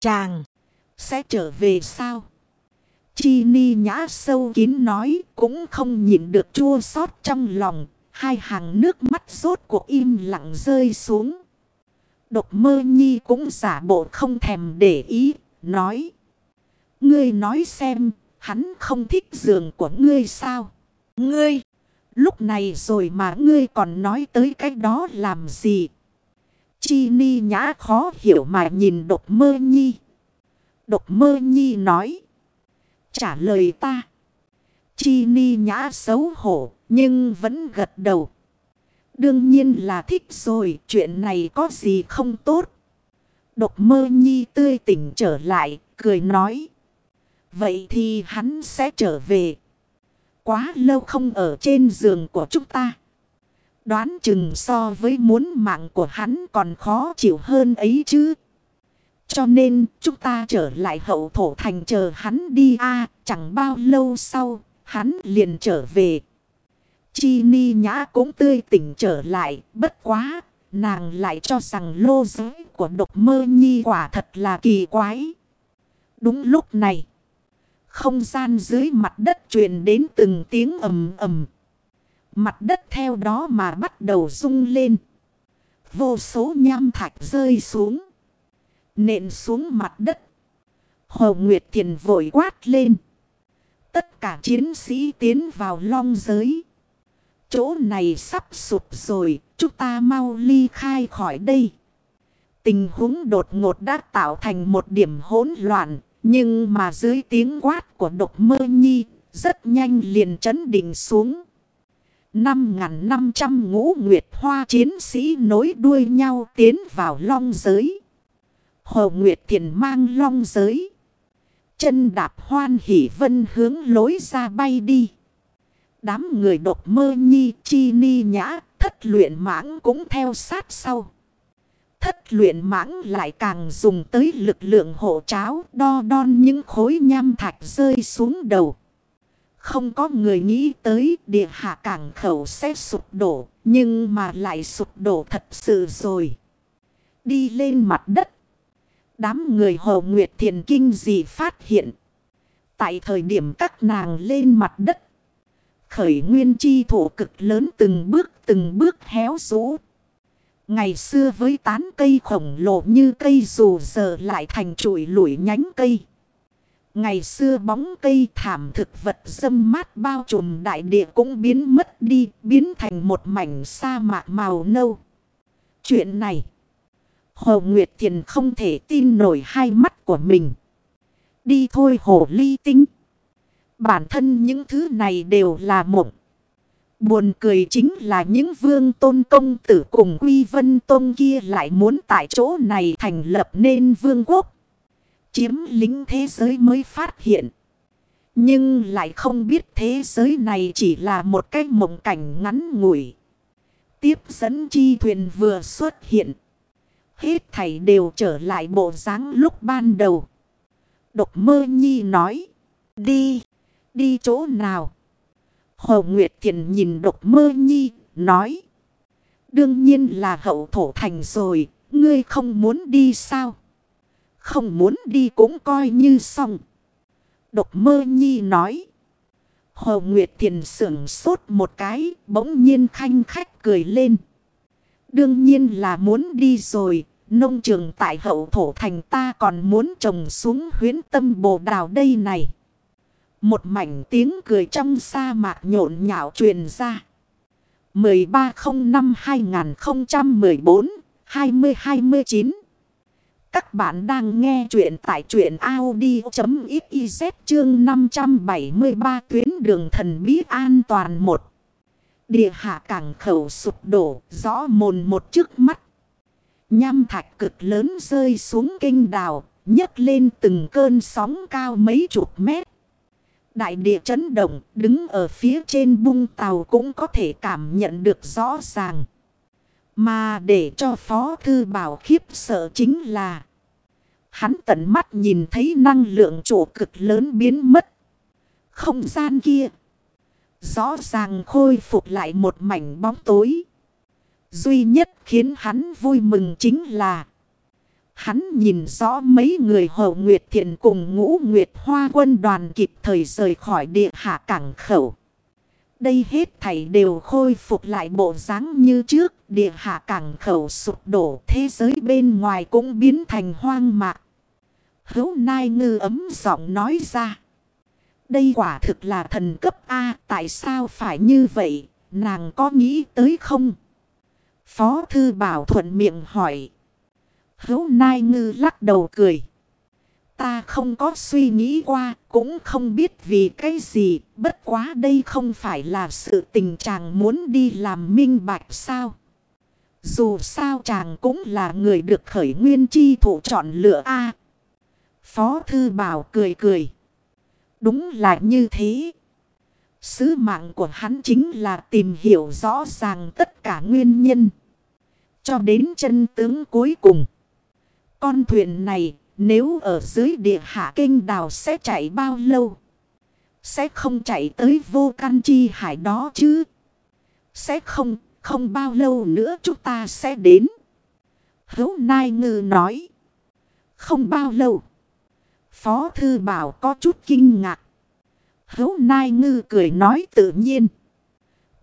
Chàng, sẽ trở về sao? Chi ni nhã sâu kín nói cũng không nhịn được chua xót trong lòng. Hai hàng nước mắt rốt cuộc im lặng rơi xuống. Độc mơ nhi cũng giả bộ không thèm để ý, nói. Ngươi nói xem, hắn không thích giường của ngươi sao? Ngươi, lúc này rồi mà ngươi còn nói tới cái đó làm gì? Chi ni nhã khó hiểu mà nhìn độc mơ nhi. Độc mơ nhi nói. Trả lời ta. Chi ni nhã xấu hổ, nhưng vẫn gật đầu. Đương nhiên là thích rồi, chuyện này có gì không tốt. Độc mơ nhi tươi tỉnh trở lại, cười nói. Vậy thì hắn sẽ trở về. Quá lâu không ở trên giường của chúng ta. Đoán chừng so với muốn mạng của hắn còn khó chịu hơn ấy chứ. Cho nên, chúng ta trở lại hậu thổ thành chờ hắn đi a, Chẳng bao lâu sau, hắn liền trở về. Chi ni nhã cũng tươi tỉnh trở lại. Bất quá, nàng lại cho rằng lô giới của độc mơ nhi quả thật là kỳ quái. Đúng lúc này. Không gian dưới mặt đất truyền đến từng tiếng ầm ầm. Mặt đất theo đó mà bắt đầu rung lên. Vô số nham thạch rơi xuống. Nện xuống mặt đất. Hồ Nguyệt Thiền vội quát lên. Tất cả chiến sĩ tiến vào long giới. Chỗ này sắp sụp rồi. Chúng ta mau ly khai khỏi đây. Tình huống đột ngột đã tạo thành một điểm hỗn loạn. Nhưng mà dưới tiếng quát của độc mơ nhi. Rất nhanh liền chấn định xuống. 5.500 ngũ nguyệt hoa chiến sĩ nối đuôi nhau tiến vào long giới. Hồ Nguyệt Thiền mang long giới. Chân đạp hoan hỷ vân hướng lối ra bay đi. Đám người độc mơ nhi, chi ni nhã, thất luyện mãng cũng theo sát sau. Thất luyện mãng lại càng dùng tới lực lượng hộ cháo, đo đon những khối nham thạch rơi xuống đầu. Không có người nghĩ tới địa hạ cảng khẩu sẽ sụp đổ, nhưng mà lại sụp đổ thật sự rồi. Đi lên mặt đất. Đám người Hồ Nguyệt Thiền Kinh gì phát hiện. Tại thời điểm các nàng lên mặt đất. Khởi nguyên chi thổ cực lớn từng bước từng bước héo rũ. Ngày xưa với tán cây khổng lồ như cây dù giờ lại thành trụi lủi nhánh cây. Ngày xưa bóng cây thảm thực vật dâm mát bao trùm đại địa cũng biến mất đi, biến thành một mảnh sa mạc màu nâu. Chuyện này, Hồ Nguyệt Thiền không thể tin nổi hai mắt của mình. Đi thôi Hồ Ly Tinh. Bản thân những thứ này đều là mộng. Buồn cười chính là những vương tôn công tử cùng Quy Vân Tôn kia lại muốn tại chỗ này thành lập nên vương quốc chiếm lính thế giới mới phát hiện. Nhưng lại không biết thế giới này chỉ là một cái mộng cảnh ngắn ngủi. Tiếp dẫn chi thuyền vừa xuất hiện. Hết thảy đều trở lại bộ dáng lúc ban đầu. Độc mơ nhi nói. Đi, đi chỗ nào? Hồ Nguyệt Thiền nhìn độc mơ nhi, nói. Đương nhiên là hậu thổ thành rồi, ngươi không muốn đi sao? Không muốn đi cũng coi như xong. Độc mơ nhi nói. Hồ Nguyệt Thiền sưởng sốt một cái, bỗng nhiên khanh khách cười lên. Đương nhiên là muốn đi rồi, nông trường tại hậu thổ thành ta còn muốn trồng xuống huyến tâm bồ đào đây này. Một mảnh tiếng cười trong sa mạc nhộn nhạo truyền ra. 1305-2014-2029 các bạn đang nghe chuyện tại chuyện Audi.xyz chương 573 tuyến đường thần bí an toàn một. Địa hạ cảng khẩu sụp đổ rõ mồn một trước mắt. Nham thạch cực lớn rơi xuống kinh đào, nhấc lên từng cơn sóng cao mấy chục mét. Đại địa chấn động, đứng ở phía trên bung tàu cũng có thể cảm nhận được rõ ràng. Mà để cho Phó Thư Bảo khiếp sợ chính là Hắn tận mắt nhìn thấy năng lượng chỗ cực lớn biến mất. Không gian kia. Rõ ràng khôi phục lại một mảnh bóng tối. Duy nhất khiến hắn vui mừng chính là. Hắn nhìn rõ mấy người hậu Nguyệt Thiện cùng ngũ Nguyệt Hoa quân đoàn kịp thời rời khỏi địa hạ cảng khẩu. Đây hết thảy đều khôi phục lại bộ dáng như trước, địa hạ cảng khẩu sụp đổ, thế giới bên ngoài cũng biến thành hoang mạc. Hữu Nai ngư ấm giọng nói ra. Đây quả thực là thần cấp A, tại sao phải như vậy, nàng có nghĩ tới không? Phó Thư Bảo thuận miệng hỏi. Hữu Nai ngư lắc đầu cười. Ta không có suy nghĩ qua, cũng không biết vì cái gì, bất quá đây không phải là sự tình chàng muốn đi làm minh bạch sao. Dù sao chàng cũng là người được khởi nguyên chi thủ chọn lựa A. Phó Thư Bảo cười cười. Đúng là như thế. Sứ mạng của hắn chính là tìm hiểu rõ ràng tất cả nguyên nhân. Cho đến chân tướng cuối cùng. Con thuyền này nếu ở dưới địa hạ kinh đào sẽ chạy bao lâu? Sẽ không chạy tới vô căn chi hải đó chứ? Sẽ không, không bao lâu nữa chúng ta sẽ đến. Hấu Nai Ngư nói. Không bao lâu. Phó Thư Bảo có chút kinh ngạc. Hấu Nai Ngư cười nói tự nhiên.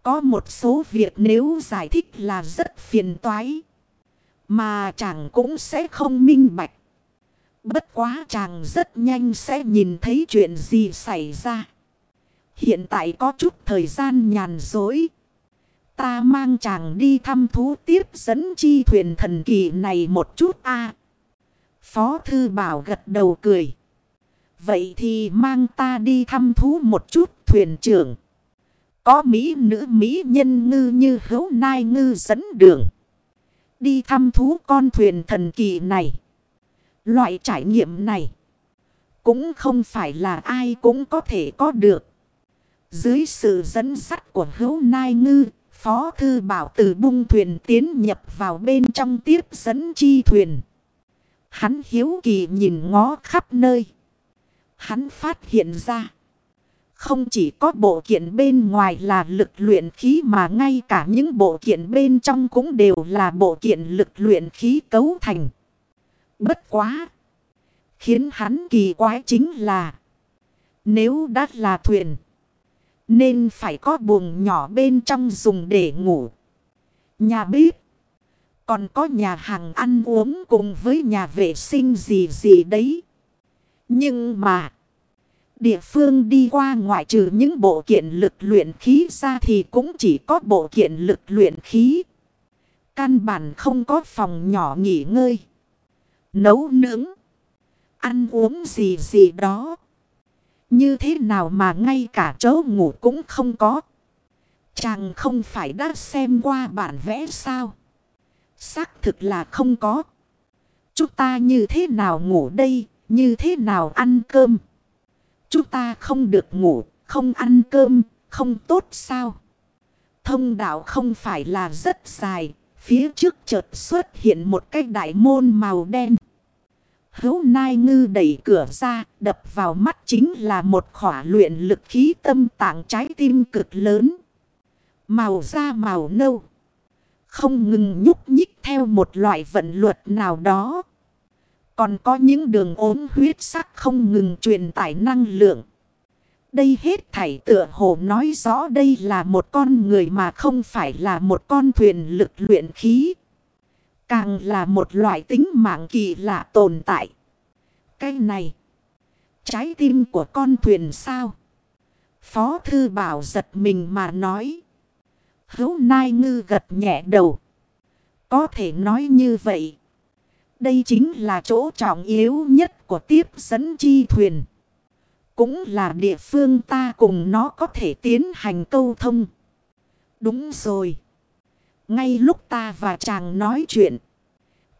Có một số việc nếu giải thích là rất phiền toái. Mà chàng cũng sẽ không minh bạch. Bất quá chàng rất nhanh sẽ nhìn thấy chuyện gì xảy ra. Hiện tại có chút thời gian nhàn dối. Ta mang chàng đi thăm thú tiếp dẫn chi thuyền thần kỳ này một chút a Phó Thư Bảo gật đầu cười. Vậy thì mang ta đi thăm thú một chút, thuyền trưởng. Có Mỹ nữ Mỹ nhân ngư như hấu nai ngư dẫn đường. Đi thăm thú con thuyền thần kỳ này. Loại trải nghiệm này. Cũng không phải là ai cũng có thể có được. Dưới sự dẫn dắt của hữu nai ngư. Phó thư bảo từ bung thuyền tiến nhập vào bên trong tiếp dẫn chi thuyền. Hắn hiếu kỳ nhìn ngó khắp nơi. Hắn phát hiện ra. Không chỉ có bộ kiện bên ngoài là lực luyện khí mà ngay cả những bộ kiện bên trong cũng đều là bộ kiện lực luyện khí cấu thành. Bất quá. Khiến hắn kỳ quái chính là. Nếu đã là thuyền. Nên phải có buồng nhỏ bên trong dùng để ngủ. Nhà bếp. Còn có nhà hàng ăn uống cùng với nhà vệ sinh gì gì đấy. Nhưng mà. Địa phương đi qua ngoại trừ những bộ kiện lực luyện khí ra thì cũng chỉ có bộ kiện lực luyện khí. Căn bản không có phòng nhỏ nghỉ ngơi. Nấu nướng. Ăn uống gì gì đó. Như thế nào mà ngay cả chỗ ngủ cũng không có. Chàng không phải đã xem qua bản vẽ sao. Xác thực là không có. Chúng ta như thế nào ngủ đây, như thế nào ăn cơm. Chúng ta không được ngủ, không ăn cơm, không tốt sao. Thông đạo không phải là rất dài, phía trước chợt xuất hiện một cái đại môn màu đen. Hấu Nai Ngư đẩy cửa ra, đập vào mắt chính là một khỏa luyện lực khí tâm tạng trái tim cực lớn. Màu da màu nâu. Không ngừng nhúc nhích theo một loại vận luật nào đó. Còn có những đường ốm huyết sắc không ngừng truyền tải năng lượng. Đây hết thảy tựa hồ nói rõ đây là một con người mà không phải là một con thuyền lực luyện khí. Càng là một loại tính mạng kỳ lạ tồn tại. Cái này. Trái tim của con thuyền sao? Phó thư bảo giật mình mà nói. Hấu nai ngư gật nhẹ đầu. Có thể nói như vậy. Đây chính là chỗ trọng yếu nhất của tiếp dẫn chi thuyền. Cũng là địa phương ta cùng nó có thể tiến hành câu thông. Đúng rồi. Ngay lúc ta và chàng nói chuyện.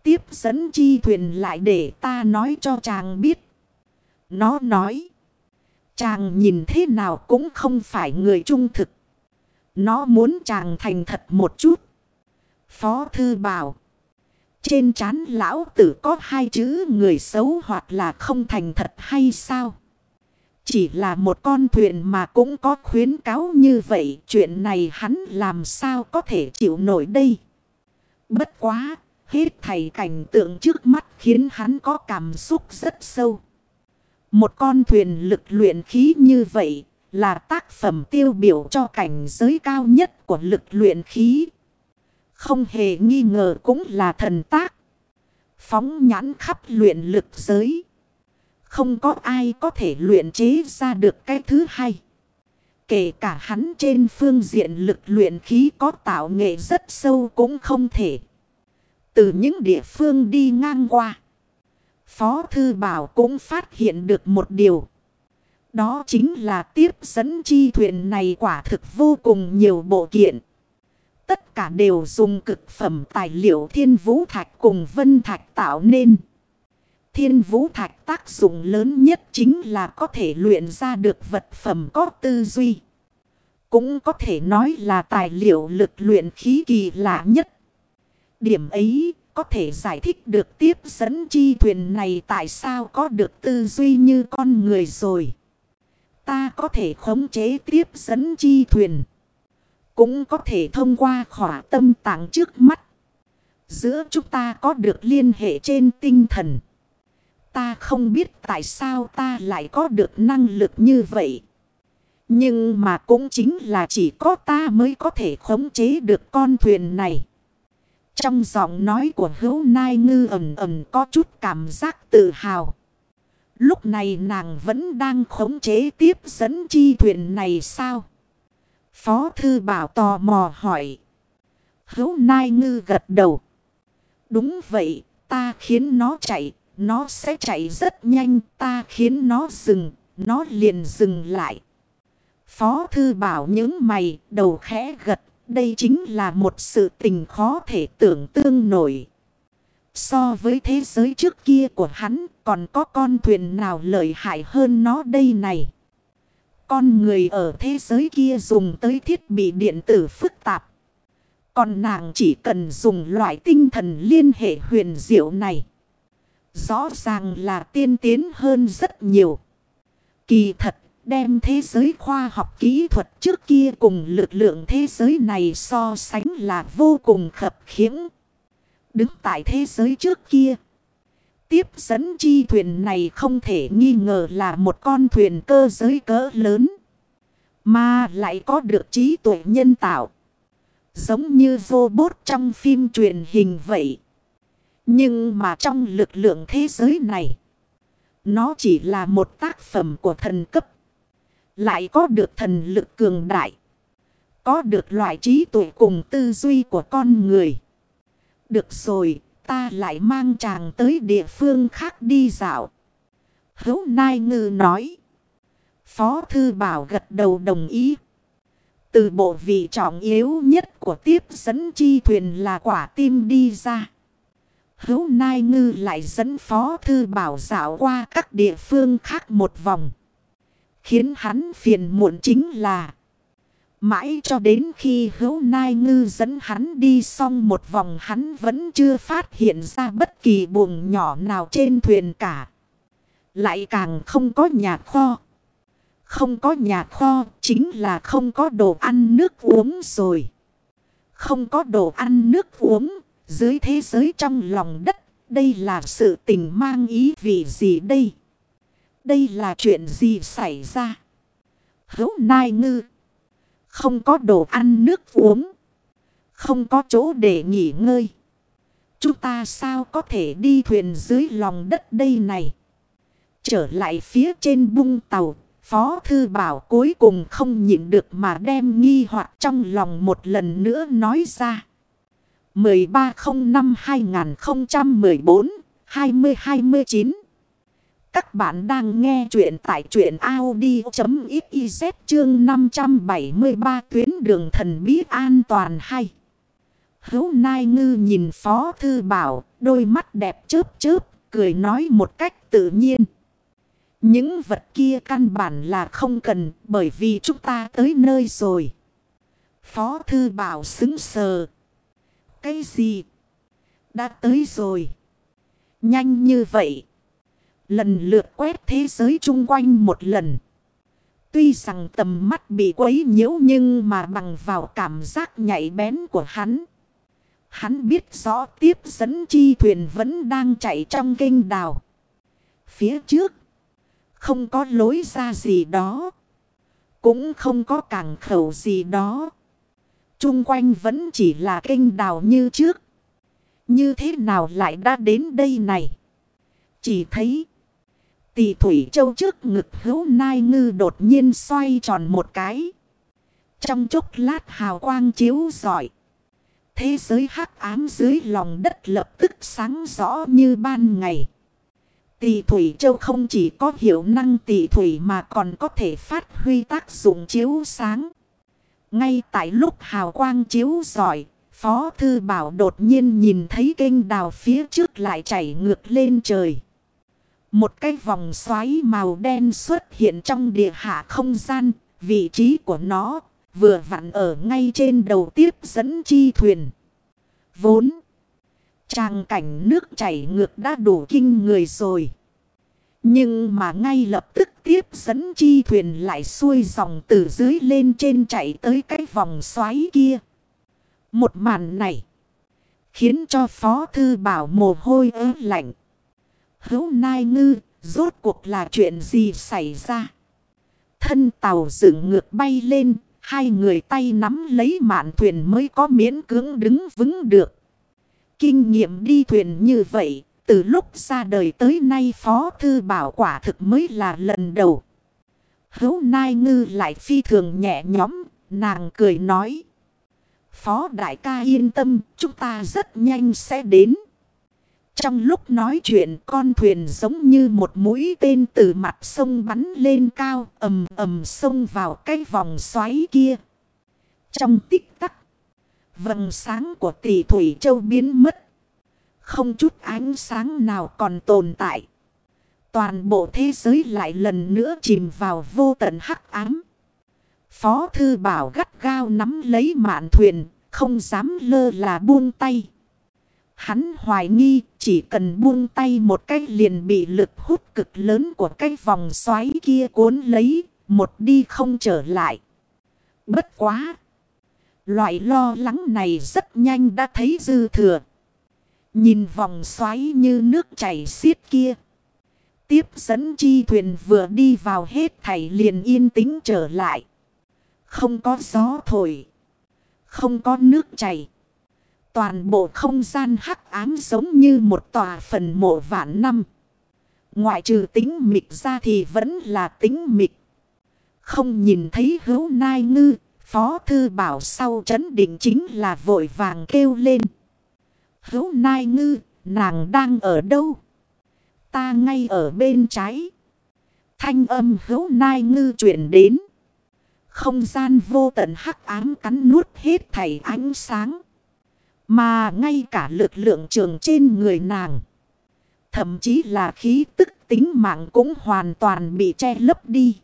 Tiếp dẫn chi thuyền lại để ta nói cho chàng biết. Nó nói. Chàng nhìn thế nào cũng không phải người trung thực. Nó muốn chàng thành thật một chút. Phó thư bảo. Trên trán lão tử có hai chữ người xấu hoặc là không thành thật hay sao? Chỉ là một con thuyền mà cũng có khuyến cáo như vậy. Chuyện này hắn làm sao có thể chịu nổi đây? Bất quá, hết thầy cảnh tượng trước mắt khiến hắn có cảm xúc rất sâu. Một con thuyền lực luyện khí như vậy là tác phẩm tiêu biểu cho cảnh giới cao nhất của lực luyện khí. Không hề nghi ngờ cũng là thần tác. Phóng nhãn khắp luyện lực giới. Không có ai có thể luyện chế ra được cái thứ hai. Kể cả hắn trên phương diện lực luyện khí có tạo nghệ rất sâu cũng không thể. Từ những địa phương đi ngang qua. Phó Thư Bảo cũng phát hiện được một điều. Đó chính là tiếp dẫn chi thuyền này quả thực vô cùng nhiều bộ kiện. Tất cả đều dùng cực phẩm tài liệu thiên vũ thạch cùng vân thạch tạo nên. Thiên vũ thạch tác dụng lớn nhất chính là có thể luyện ra được vật phẩm có tư duy. Cũng có thể nói là tài liệu lực luyện khí kỳ lạ nhất. Điểm ấy có thể giải thích được tiếp dẫn chi thuyền này tại sao có được tư duy như con người rồi. Ta có thể khống chế tiếp dẫn chi thuyền. Cũng có thể thông qua khỏa tâm tạng trước mắt. Giữa chúng ta có được liên hệ trên tinh thần. Ta không biết tại sao ta lại có được năng lực như vậy. Nhưng mà cũng chính là chỉ có ta mới có thể khống chế được con thuyền này. Trong giọng nói của hữu nai ngư ẩm ẩm có chút cảm giác tự hào. Lúc này nàng vẫn đang khống chế tiếp dẫn chi thuyền này sao? Phó thư bảo tò mò hỏi. Hữu nai ngư gật đầu. Đúng vậy, ta khiến nó chạy, nó sẽ chạy rất nhanh, ta khiến nó dừng, nó liền dừng lại. Phó thư bảo những mày, đầu khẽ gật, đây chính là một sự tình khó thể tưởng tương nổi. So với thế giới trước kia của hắn, còn có con thuyền nào lợi hại hơn nó đây này. Con người ở thế giới kia dùng tới thiết bị điện tử phức tạp. Còn nàng chỉ cần dùng loại tinh thần liên hệ huyền diệu này. Rõ ràng là tiên tiến hơn rất nhiều. Kỳ thật, đem thế giới khoa học kỹ thuật trước kia cùng lực lượng thế giới này so sánh là vô cùng khập khiễng. Đứng tại thế giới trước kia. Tiếp dẫn chi thuyền này không thể nghi ngờ là một con thuyền cơ giới cỡ lớn. Mà lại có được trí tuệ nhân tạo. Giống như robot trong phim truyền hình vậy. Nhưng mà trong lực lượng thế giới này. Nó chỉ là một tác phẩm của thần cấp. Lại có được thần lực cường đại. Có được loại trí tuệ cùng tư duy của con người. Được rồi, ta lại mang chàng tới địa phương khác đi dạo. Hấu Nai Ngư nói. Phó Thư Bảo gật đầu đồng ý. Từ bộ vị trọng yếu nhất của tiếp dẫn chi thuyền là quả tim đi ra. Hữu Nai Ngư lại dẫn Phó Thư Bảo dạo qua các địa phương khác một vòng. Khiến hắn phiền muộn chính là, Mãi cho đến khi hữu nai ngư dẫn hắn đi xong một vòng hắn vẫn chưa phát hiện ra bất kỳ buồng nhỏ nào trên thuyền cả. Lại càng không có nhà kho. Không có nhà kho chính là không có đồ ăn nước uống rồi. Không có đồ ăn nước uống dưới thế giới trong lòng đất. Đây là sự tình mang ý vị gì đây? Đây là chuyện gì xảy ra? Hữu nai ngư. Không có đồ ăn nước uống. Không có chỗ để nghỉ ngơi. Chúng ta sao có thể đi thuyền dưới lòng đất đây này? Trở lại phía trên bung tàu. Phó Thư Bảo cuối cùng không nhịn được mà đem nghi hoặc trong lòng một lần nữa nói ra. 1305-2014-2029 các bạn đang nghe chuyện tại chuyện Audi.xyz chương 573 tuyến đường thần bí an toàn hay. Hấu Nai Ngư nhìn Phó Thư Bảo, đôi mắt đẹp chớp chớp, cười nói một cách tự nhiên. Những vật kia căn bản là không cần bởi vì chúng ta tới nơi rồi. Phó Thư Bảo xứng sờ. Cái gì? Đã tới rồi. Nhanh như vậy. Lần lượt quét thế giới chung quanh một lần. Tuy rằng tầm mắt bị quấy nhiễu nhưng mà bằng vào cảm giác nhạy bén của hắn. Hắn biết rõ tiếp dẫn chi thuyền vẫn đang chạy trong kênh đào. Phía trước. Không có lối ra gì đó. Cũng không có cảng khẩu gì đó chung quanh vẫn chỉ là kênh đào như trước. Như thế nào lại đã đến đây này? Chỉ thấy. Tỷ Thủy Châu trước ngực hữu nai ngư đột nhiên xoay tròn một cái. Trong chốc lát hào quang chiếu rọi. Thế giới hắc ám dưới lòng đất lập tức sáng rõ như ban ngày. Tỷ Thủy Châu không chỉ có hiệu năng tỷ thủy mà còn có thể phát huy tác dụng chiếu sáng. Ngay tại lúc hào quang chiếu rọi, Phó Thư Bảo đột nhiên nhìn thấy kênh đào phía trước lại chảy ngược lên trời. Một cái vòng xoáy màu đen xuất hiện trong địa hạ không gian, vị trí của nó vừa vặn ở ngay trên đầu tiếp dẫn chi thuyền. Vốn, tràng cảnh nước chảy ngược đã đủ kinh người rồi. Nhưng mà ngay lập tức tiếp dẫn chi thuyền lại xuôi dòng từ dưới lên trên chạy tới cái vòng xoáy kia. Một màn này khiến cho Phó Thư Bảo mồ hôi ớ lạnh. Hữu Nai Ngư, rốt cuộc là chuyện gì xảy ra? Thân tàu dựng ngược bay lên, hai người tay nắm lấy mạn thuyền mới có miễn cưỡng đứng vững được. Kinh nghiệm đi thuyền như vậy, từ lúc ra đời tới nay Phó Thư Bảo quả thực mới là lần đầu. Hữu Nai Ngư lại phi thường nhẹ nhõm, nàng cười nói. Phó Đại ca yên tâm, chúng ta rất nhanh sẽ đến. Trong lúc nói chuyện con thuyền giống như một mũi tên từ mặt sông bắn lên cao ầm ầm sông vào cái vòng xoáy kia. Trong tích tắc, vầng sáng của tỷ Thủy Châu biến mất. Không chút ánh sáng nào còn tồn tại. Toàn bộ thế giới lại lần nữa chìm vào vô tận hắc ám. Phó thư bảo gắt gao nắm lấy mạn thuyền, không dám lơ là buông tay. Hắn hoài nghi chỉ cần buông tay một cái liền bị lực hút cực lớn của cái vòng xoáy kia cuốn lấy, một đi không trở lại. Bất quá! Loại lo lắng này rất nhanh đã thấy dư thừa. Nhìn vòng xoáy như nước chảy xiết kia. Tiếp dẫn chi thuyền vừa đi vào hết thảy liền yên tĩnh trở lại. Không có gió thổi. Không có nước chảy. Toàn bộ không gian hắc ám giống như một tòa phần mộ vạn năm. Ngoại trừ tính mịch ra thì vẫn là tính mịch. Không nhìn thấy hữu nai ngư, phó thư bảo sau chấn định chính là vội vàng kêu lên. Hữu nai ngư, nàng đang ở đâu? Ta ngay ở bên trái. Thanh âm hữu nai ngư chuyển đến. Không gian vô tận hắc ám cắn nuốt hết thảy ánh sáng. Mà ngay cả lực lượng trường trên người nàng. Thậm chí là khí tức tính mạng cũng hoàn toàn bị che lấp đi.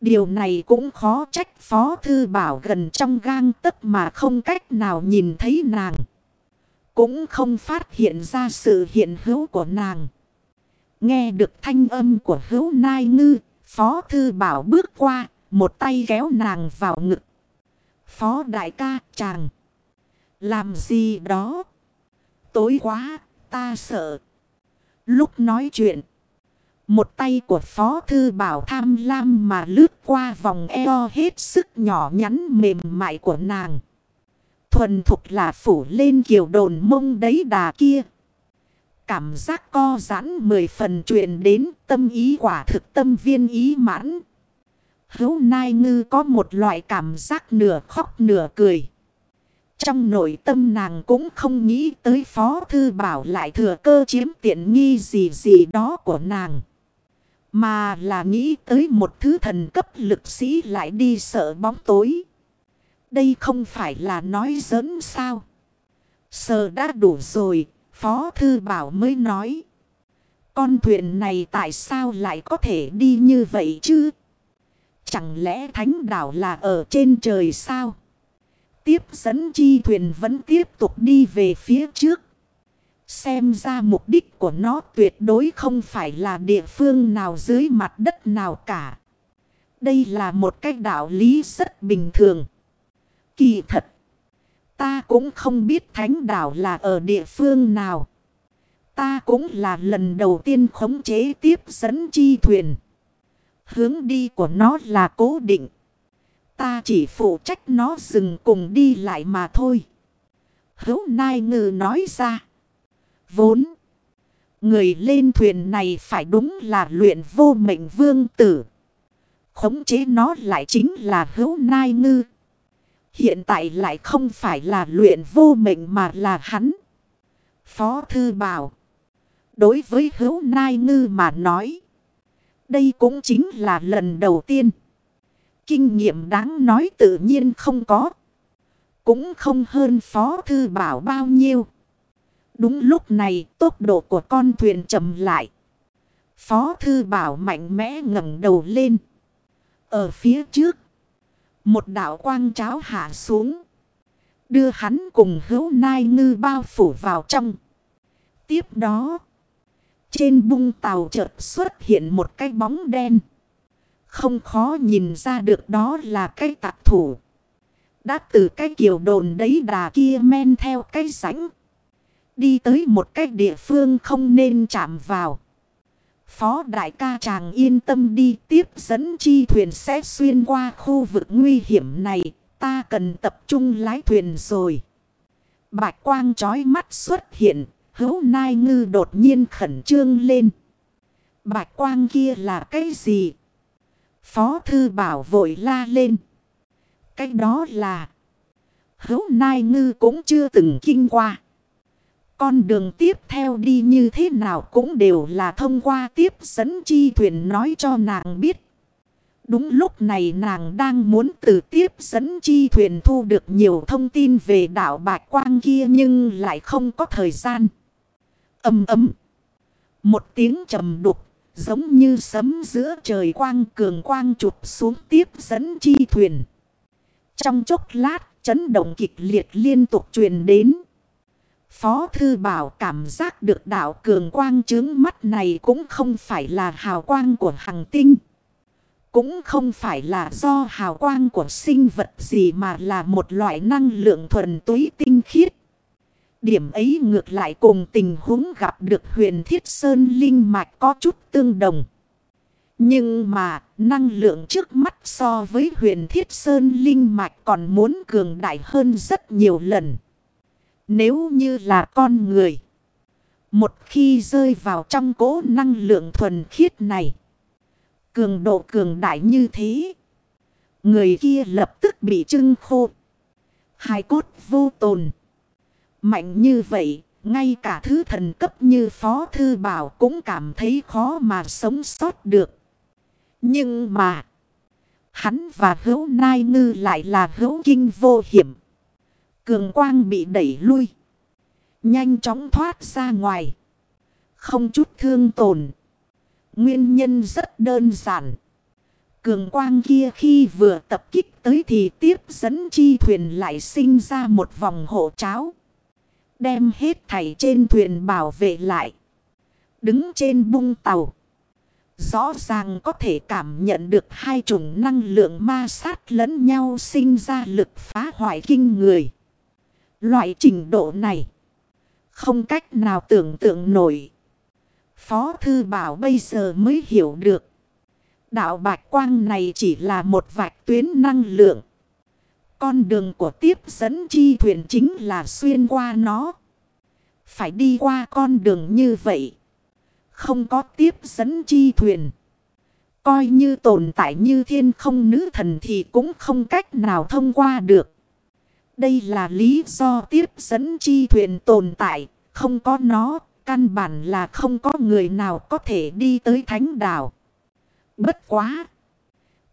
Điều này cũng khó trách Phó Thư Bảo gần trong gang tấc mà không cách nào nhìn thấy nàng. Cũng không phát hiện ra sự hiện hữu của nàng. Nghe được thanh âm của hữu nai ngư, Phó Thư Bảo bước qua, một tay kéo nàng vào ngực. Phó đại ca chàng. Làm gì đó? Tối quá, ta sợ. Lúc nói chuyện. Một tay của Phó Thư Bảo tham lam mà lướt qua vòng eo hết sức nhỏ nhắn mềm mại của nàng. Thuần thục là phủ lên kiểu đồn mông đấy đà kia. Cảm giác co giãn mười phần truyền đến tâm ý quả thực tâm viên ý mãn. Hấu Nai Ngư có một loại cảm giác nửa khóc nửa cười. Trong nội tâm nàng cũng không nghĩ tới Phó Thư Bảo lại thừa cơ chiếm tiện nghi gì gì đó của nàng. Mà là nghĩ tới một thứ thần cấp lực sĩ lại đi sợ bóng tối. Đây không phải là nói giỡn sao. Sợ đã đủ rồi, Phó Thư Bảo mới nói. Con thuyền này tại sao lại có thể đi như vậy chứ? Chẳng lẽ thánh đảo là ở trên trời sao? Tiếp dẫn chi thuyền vẫn tiếp tục đi về phía trước. Xem ra mục đích của nó tuyệt đối không phải là địa phương nào dưới mặt đất nào cả. Đây là một cách đạo lý rất bình thường. Kỳ thật. Ta cũng không biết thánh đảo là ở địa phương nào. Ta cũng là lần đầu tiên khống chế tiếp dẫn chi thuyền. Hướng đi của nó là cố định. Ta chỉ phụ trách nó dừng cùng đi lại mà thôi. Hữu Nai Ngư nói ra. Vốn. Người lên thuyền này phải đúng là luyện vô mệnh vương tử. Khống chế nó lại chính là hữu nai ngư. Hiện tại lại không phải là luyện vô mệnh mà là hắn. Phó thư bảo. Đối với hữu nai ngư mà nói. Đây cũng chính là lần đầu tiên. Kinh nghiệm đáng nói tự nhiên không có. Cũng không hơn phó thư bảo bao nhiêu. Đúng lúc này, tốc độ của con thuyền chậm lại. Phó thư bảo mạnh mẽ ngẩng đầu lên. Ở phía trước. Một đảo quang cháo hạ xuống. Đưa hắn cùng hữu nai ngư bao phủ vào trong. Tiếp đó. Trên bung tàu chợt xuất hiện một cái bóng đen. Không khó nhìn ra được đó là cái tạc thủ. Đã từ cái kiểu đồn đấy đà kia men theo cái rãnh. Đi tới một cái địa phương không nên chạm vào. Phó đại ca chàng yên tâm đi, tiếp dẫn chi thuyền sẽ xuyên qua khu vực nguy hiểm này. Ta cần tập trung lái thuyền rồi. Bạch quang trói mắt xuất hiện. Hữu nai ngư đột nhiên khẩn trương lên. Bạch quang kia là cái gì? Phó thư bảo vội la lên. Cái đó là... Hữu nai ngư cũng chưa từng kinh qua. Con đường tiếp theo đi như thế nào cũng đều là thông qua tiếp dẫn chi thuyền nói cho nàng biết. Đúng lúc này nàng đang muốn từ tiếp dẫn chi thuyền thu được nhiều thông tin về đảo Bạch Quang kia nhưng lại không có thời gian. Âm ấm. Một tiếng trầm đục, giống như sấm giữa trời quang cường quang chụp xuống tiếp dẫn chi thuyền. Trong chốc lát, chấn động kịch liệt liên tục truyền đến. Phó Thư Bảo cảm giác được đạo cường quang trướng mắt này cũng không phải là hào quang của hàng tinh. Cũng không phải là do hào quang của sinh vật gì mà là một loại năng lượng thuần túy tinh khiết. Điểm ấy ngược lại cùng tình huống gặp được huyền thiết sơn linh mạch có chút tương đồng. Nhưng mà, năng lượng trước mắt so với huyền thiết sơn linh mạch còn muốn cường đại hơn rất nhiều lần. Nếu như là con người. Một khi rơi vào trong cố năng lượng thuần khiết này. Cường độ cường đại như thế. Người kia lập tức bị trưng khô. Hai cốt vô tồn. Mạnh như vậy. Ngay cả thứ thần cấp như Phó Thư Bảo cũng cảm thấy khó mà sống sót được. Nhưng mà. Hắn và hữu nai ngư lại là hữu kinh vô hiểm. Cường quang bị đẩy lui. Nhanh chóng thoát ra ngoài. Không chút thương tổn. Nguyên nhân rất đơn giản. Cường quang kia khi vừa tập kích tới thì tiếp dẫn chi thuyền lại sinh ra một vòng hộ cháo. Đem hết thảy trên thuyền bảo vệ lại. Đứng trên bung tàu. Rõ ràng có thể cảm nhận được hai chủng năng lượng ma sát lẫn nhau sinh ra lực phá hoại kinh người. Loại trình độ này. Không cách nào tưởng tượng nổi. Phó Thư Bảo bây giờ mới hiểu được. Đạo Bạch Quang này chỉ là một vạch tuyến năng lượng. Con đường của tiếp dẫn chi thuyền chính là xuyên qua nó. Phải đi qua con đường như vậy. Không có tiếp dẫn chi thuyền. Coi như tồn tại như thiên không nữ thần thì cũng không cách nào thông qua được. Đây là lý do tiếp dẫn chi thuyền tồn tại. Không có nó, căn bản là không có người nào có thể đi tới thánh đảo. Bất quá!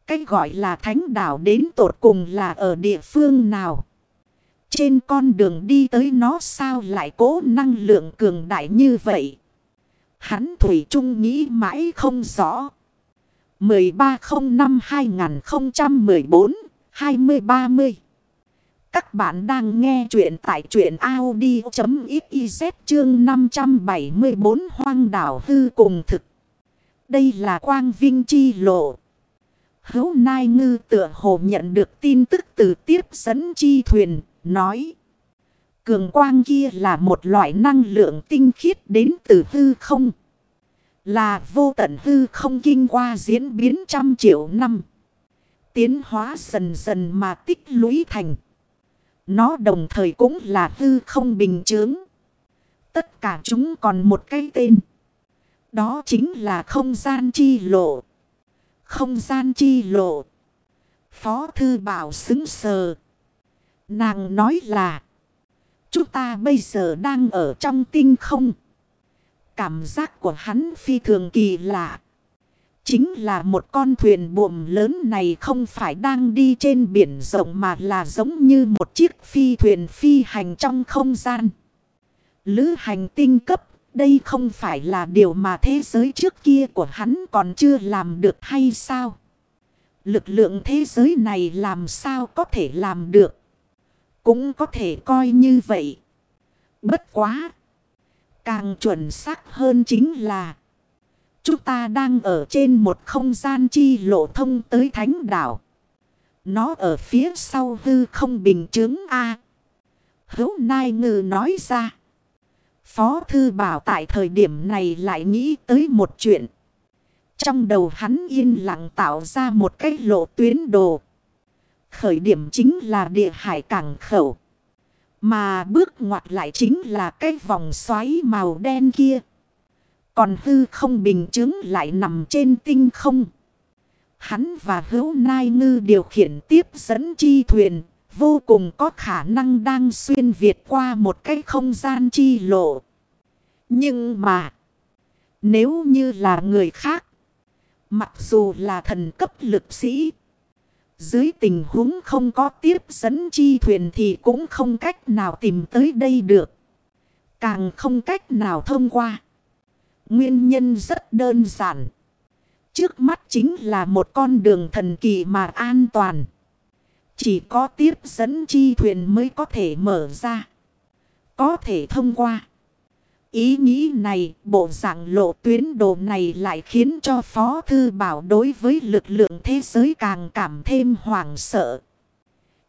Cái gọi là thánh đảo đến tột cùng là ở địa phương nào? Trên con đường đi tới nó sao lại cố năng lượng cường đại như vậy? Hắn Thủy Trung nghĩ mãi không rõ. 1305 2014 2030 các bạn đang nghe chuyện tại chuyện Audi.xyz chương 574 hoang đảo hư cùng thực. Đây là quang vinh chi lộ. Hấu Nai Ngư tựa hồ nhận được tin tức từ tiếp dẫn chi thuyền, nói. Cường quang kia là một loại năng lượng tinh khiết đến từ hư không. Là vô tận hư không kinh qua diễn biến trăm triệu năm. Tiến hóa dần dần mà tích lũy thành. Nó đồng thời cũng là hư không bình chướng. Tất cả chúng còn một cái tên. Đó chính là không gian chi lộ. Không gian chi lộ. Phó thư bảo xứng sờ. Nàng nói là. Chúng ta bây giờ đang ở trong tinh không. Cảm giác của hắn phi thường kỳ lạ. Chính là một con thuyền buồm lớn này không phải đang đi trên biển rộng mà là giống như một chiếc phi thuyền phi hành trong không gian. Lữ hành tinh cấp, đây không phải là điều mà thế giới trước kia của hắn còn chưa làm được hay sao? Lực lượng thế giới này làm sao có thể làm được? Cũng có thể coi như vậy. Bất quá! Càng chuẩn xác hơn chính là Chúng ta đang ở trên một không gian chi lộ thông tới thánh đảo. Nó ở phía sau hư không bình chứng A. Hữu Nai Ngư nói ra. Phó Thư Bảo tại thời điểm này lại nghĩ tới một chuyện. Trong đầu hắn yên lặng tạo ra một cái lộ tuyến đồ. Khởi điểm chính là địa hải cảng khẩu. Mà bước ngoặt lại chính là cái vòng xoáy màu đen kia. Còn hư không bình chứng lại nằm trên tinh không. Hắn và hữu nai ngư điều khiển tiếp dẫn chi thuyền. Vô cùng có khả năng đang xuyên Việt qua một cái không gian chi lộ. Nhưng mà. Nếu như là người khác. Mặc dù là thần cấp lực sĩ. Dưới tình huống không có tiếp dẫn chi thuyền thì cũng không cách nào tìm tới đây được. Càng không cách nào thông qua. Nguyên nhân rất đơn giản. Trước mắt chính là một con đường thần kỳ mà an toàn. Chỉ có tiếp dẫn chi thuyền mới có thể mở ra. Có thể thông qua. Ý nghĩ này, bộ dạng lộ tuyến đồ này lại khiến cho Phó Thư Bảo đối với lực lượng thế giới càng cảm thêm hoảng sợ.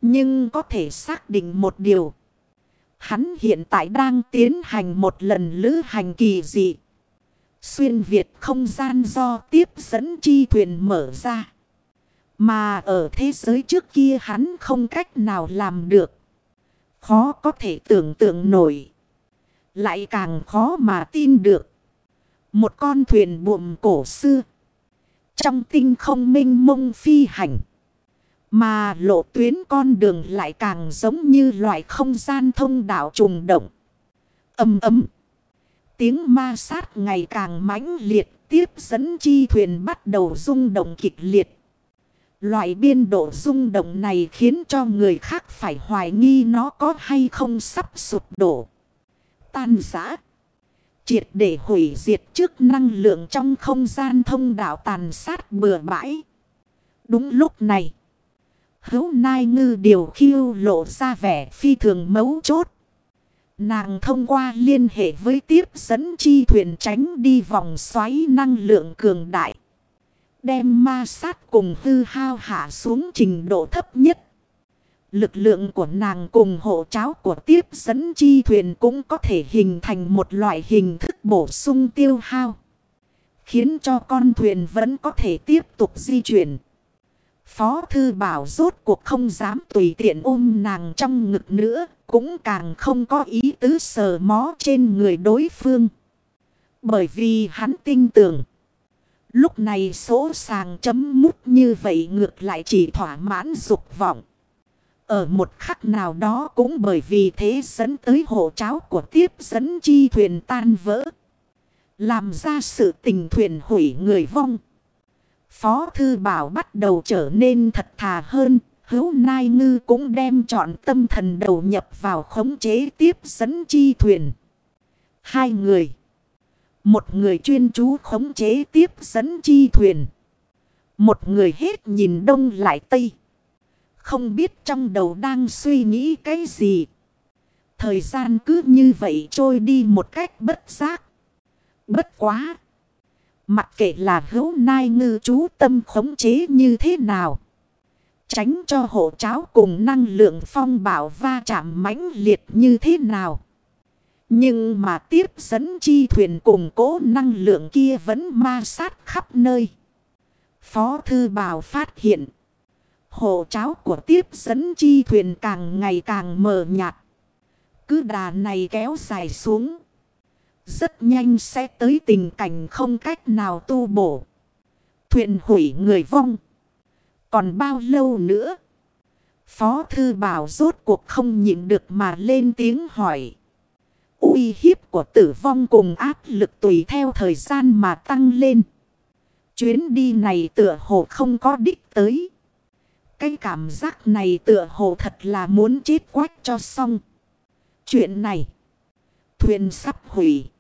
Nhưng có thể xác định một điều. Hắn hiện tại đang tiến hành một lần lữ hành kỳ dị. Xuyên Việt không gian do tiếp dẫn chi thuyền mở ra. Mà ở thế giới trước kia hắn không cách nào làm được. Khó có thể tưởng tượng nổi. Lại càng khó mà tin được. Một con thuyền buồm cổ xưa. Trong tinh không minh mông phi hành. Mà lộ tuyến con đường lại càng giống như loại không gian thông đạo trùng động. Âm ấm. Tiếng ma sát ngày càng mãnh liệt. Tiếp dẫn chi thuyền bắt đầu rung động kịch liệt. Loại biên độ rung động này khiến cho người khác phải hoài nghi nó có hay không sắp sụp đổ tan giã. Triệt để hủy diệt trước năng lượng trong không gian thông đạo tàn sát bừa bãi. Đúng lúc này. Hữu Nai Ngư điều khiêu lộ ra vẻ phi thường mấu chốt. Nàng thông qua liên hệ với tiếp dẫn chi thuyền tránh đi vòng xoáy năng lượng cường đại. Đem ma sát cùng hư hao hạ xuống trình độ thấp nhất. Lực lượng của nàng cùng hộ cháo của tiếp dẫn chi thuyền cũng có thể hình thành một loại hình thức bổ sung tiêu hao. Khiến cho con thuyền vẫn có thể tiếp tục di chuyển. Phó thư bảo rốt cuộc không dám tùy tiện ôm nàng trong ngực nữa. Cũng càng không có ý tứ sờ mó trên người đối phương. Bởi vì hắn tin tưởng. Lúc này số sàng chấm mút như vậy ngược lại chỉ thỏa mãn dục vọng. Ở một khắc nào đó cũng bởi vì thế dẫn tới hộ cháo của tiếp dẫn chi thuyền tan vỡ. Làm ra sự tình thuyền hủy người vong. Phó Thư Bảo bắt đầu trở nên thật thà hơn. Hữu Nai Ngư cũng đem chọn tâm thần đầu nhập vào khống chế tiếp dẫn chi thuyền. Hai người. Một người chuyên chú khống chế tiếp dẫn chi thuyền. Một người hết nhìn đông lại tây. Không biết trong đầu đang suy nghĩ cái gì. Thời gian cứ như vậy trôi đi một cách bất giác. Bất quá. Mặc kệ là hữu nai ngư chú tâm khống chế như thế nào. Tránh cho hộ cháo cùng năng lượng phong bảo va chạm mãnh liệt như thế nào. Nhưng mà tiếp dẫn chi thuyền cùng cố năng lượng kia vẫn ma sát khắp nơi. Phó thư bảo phát hiện. Hộ cháo của tiếp dẫn chi thuyền càng ngày càng mờ nhạt. Cứ đà này kéo dài xuống. Rất nhanh sẽ tới tình cảnh không cách nào tu bổ. Thuyền hủy người vong. Còn bao lâu nữa? Phó thư bảo rốt cuộc không nhịn được mà lên tiếng hỏi. uy hiếp của tử vong cùng áp lực tùy theo thời gian mà tăng lên. Chuyến đi này tựa hồ không có đích tới. Cái cảm giác này tựa hồ thật là muốn chết quách cho xong. Chuyện này. Thuyền sắp hủy.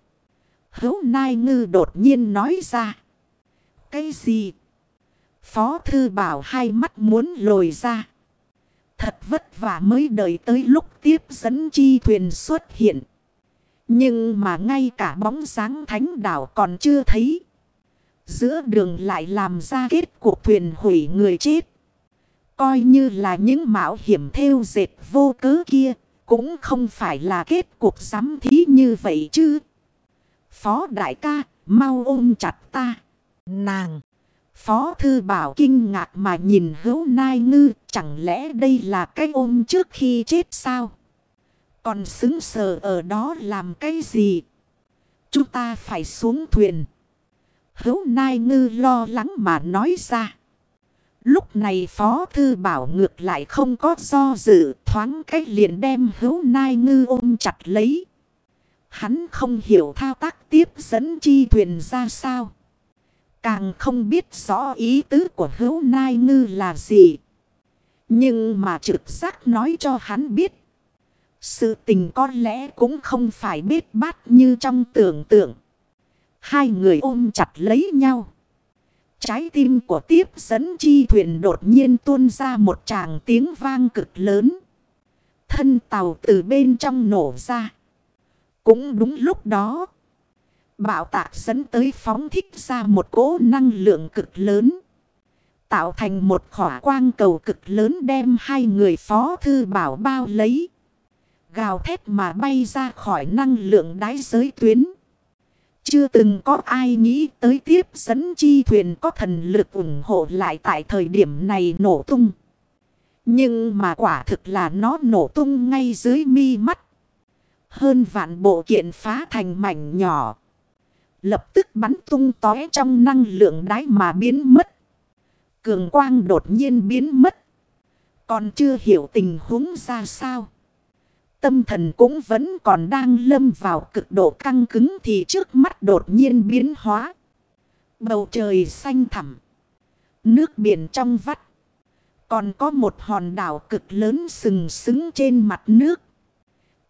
Hấu Nai Ngư đột nhiên nói ra. Cái gì? Phó Thư Bảo hai mắt muốn lồi ra. Thật vất vả mới đợi tới lúc tiếp dẫn chi thuyền xuất hiện. Nhưng mà ngay cả bóng sáng thánh đảo còn chưa thấy. Giữa đường lại làm ra kết cuộc thuyền hủy người chết. Coi như là những mạo hiểm theo dệt vô cớ kia. Cũng không phải là kết cuộc giám thí như vậy chứ. Phó đại ca, mau ôm chặt ta. Nàng. Phó thư bảo kinh ngạc mà nhìn hữu nai ngư. Chẳng lẽ đây là cái ôm trước khi chết sao? Còn xứng sờ ở đó làm cái gì? Chúng ta phải xuống thuyền. Hữu nai ngư lo lắng mà nói ra. Lúc này Phó Thư Bảo ngược lại không có do dự thoáng cách liền đem hữu nai ngư ôm chặt lấy. Hắn không hiểu thao tác tiếp dẫn chi thuyền ra sao. Càng không biết rõ ý tứ của hữu nai ngư là gì. Nhưng mà trực giác nói cho hắn biết. Sự tình có lẽ cũng không phải biết bát như trong tưởng tượng. Hai người ôm chặt lấy nhau. Trái tim của tiếp dẫn chi thuyền đột nhiên tuôn ra một tràng tiếng vang cực lớn. Thân tàu từ bên trong nổ ra. Cũng đúng lúc đó. Bạo tạc dẫn tới phóng thích ra một cỗ năng lượng cực lớn. Tạo thành một khỏa quang cầu cực lớn đem hai người phó thư bảo bao lấy. Gào thét mà bay ra khỏi năng lượng đáy giới tuyến. Chưa từng có ai nghĩ tới tiếp dẫn chi thuyền có thần lực ủng hộ lại tại thời điểm này nổ tung. Nhưng mà quả thực là nó nổ tung ngay dưới mi mắt. Hơn vạn bộ kiện phá thành mảnh nhỏ. Lập tức bắn tung tói trong năng lượng đáy mà biến mất. Cường quang đột nhiên biến mất. Còn chưa hiểu tình huống ra sao. Tâm thần cũng vẫn còn đang lâm vào cực độ căng cứng thì trước mắt đột nhiên biến hóa. Bầu trời xanh thẳm. Nước biển trong vắt. Còn có một hòn đảo cực lớn sừng sững trên mặt nước.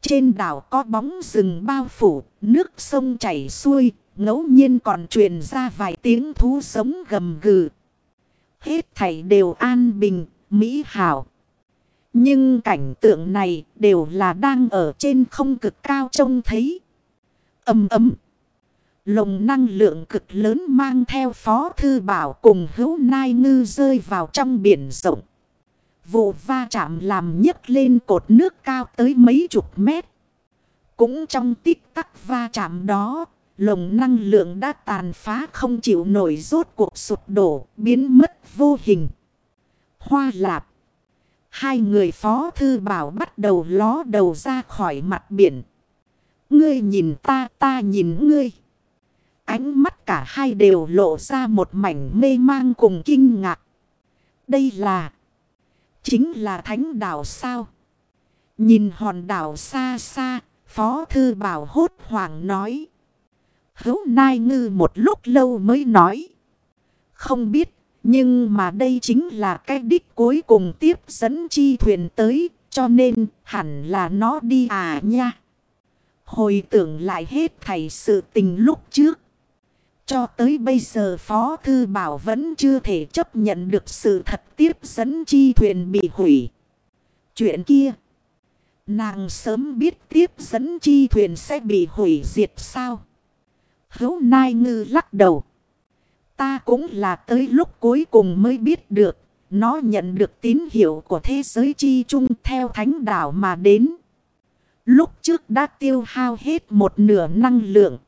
Trên đảo có bóng rừng bao phủ, nước sông chảy xuôi, ngẫu nhiên còn truyền ra vài tiếng thú sống gầm gừ. Hết thảy đều an bình, mỹ hảo. Nhưng cảnh tượng này đều là đang ở trên không cực cao trông thấy. Âm ấm. Lồng năng lượng cực lớn mang theo phó thư bảo cùng hữu nai ngư rơi vào trong biển rộng. Vụ va chạm làm nhấc lên cột nước cao tới mấy chục mét. Cũng trong tích tắc va chạm đó, lồng năng lượng đã tàn phá không chịu nổi rốt cuộc sụp đổ, biến mất vô hình. Hoa lạp. Hai người phó thư bảo bắt đầu ló đầu ra khỏi mặt biển. Ngươi nhìn ta, ta nhìn ngươi. Ánh mắt cả hai đều lộ ra một mảnh mê mang cùng kinh ngạc. Đây là... Chính là thánh đảo sao? Nhìn hòn đảo xa xa, Phó Thư Bảo hốt hoảng nói. Hấu Nai Ngư một lúc lâu mới nói. Không biết nhưng mà đây chính là cái đích cuối cùng tiếp dẫn chi thuyền tới. Cho nên hẳn là nó đi à nha. Hồi tưởng lại hết thảy sự tình lúc trước. Cho tới bây giờ Phó Thư Bảo vẫn chưa thể chấp nhận được sự thật tiếp dẫn chi thuyền bị hủy. Chuyện kia. Nàng sớm biết tiếp dẫn chi thuyền sẽ bị hủy diệt sao? Hấu Nai Ngư lắc đầu. Ta cũng là tới lúc cuối cùng mới biết được. nó nhận được tín hiệu của thế giới chi chung theo thánh đảo mà đến. Lúc trước đã tiêu hao hết một nửa năng lượng.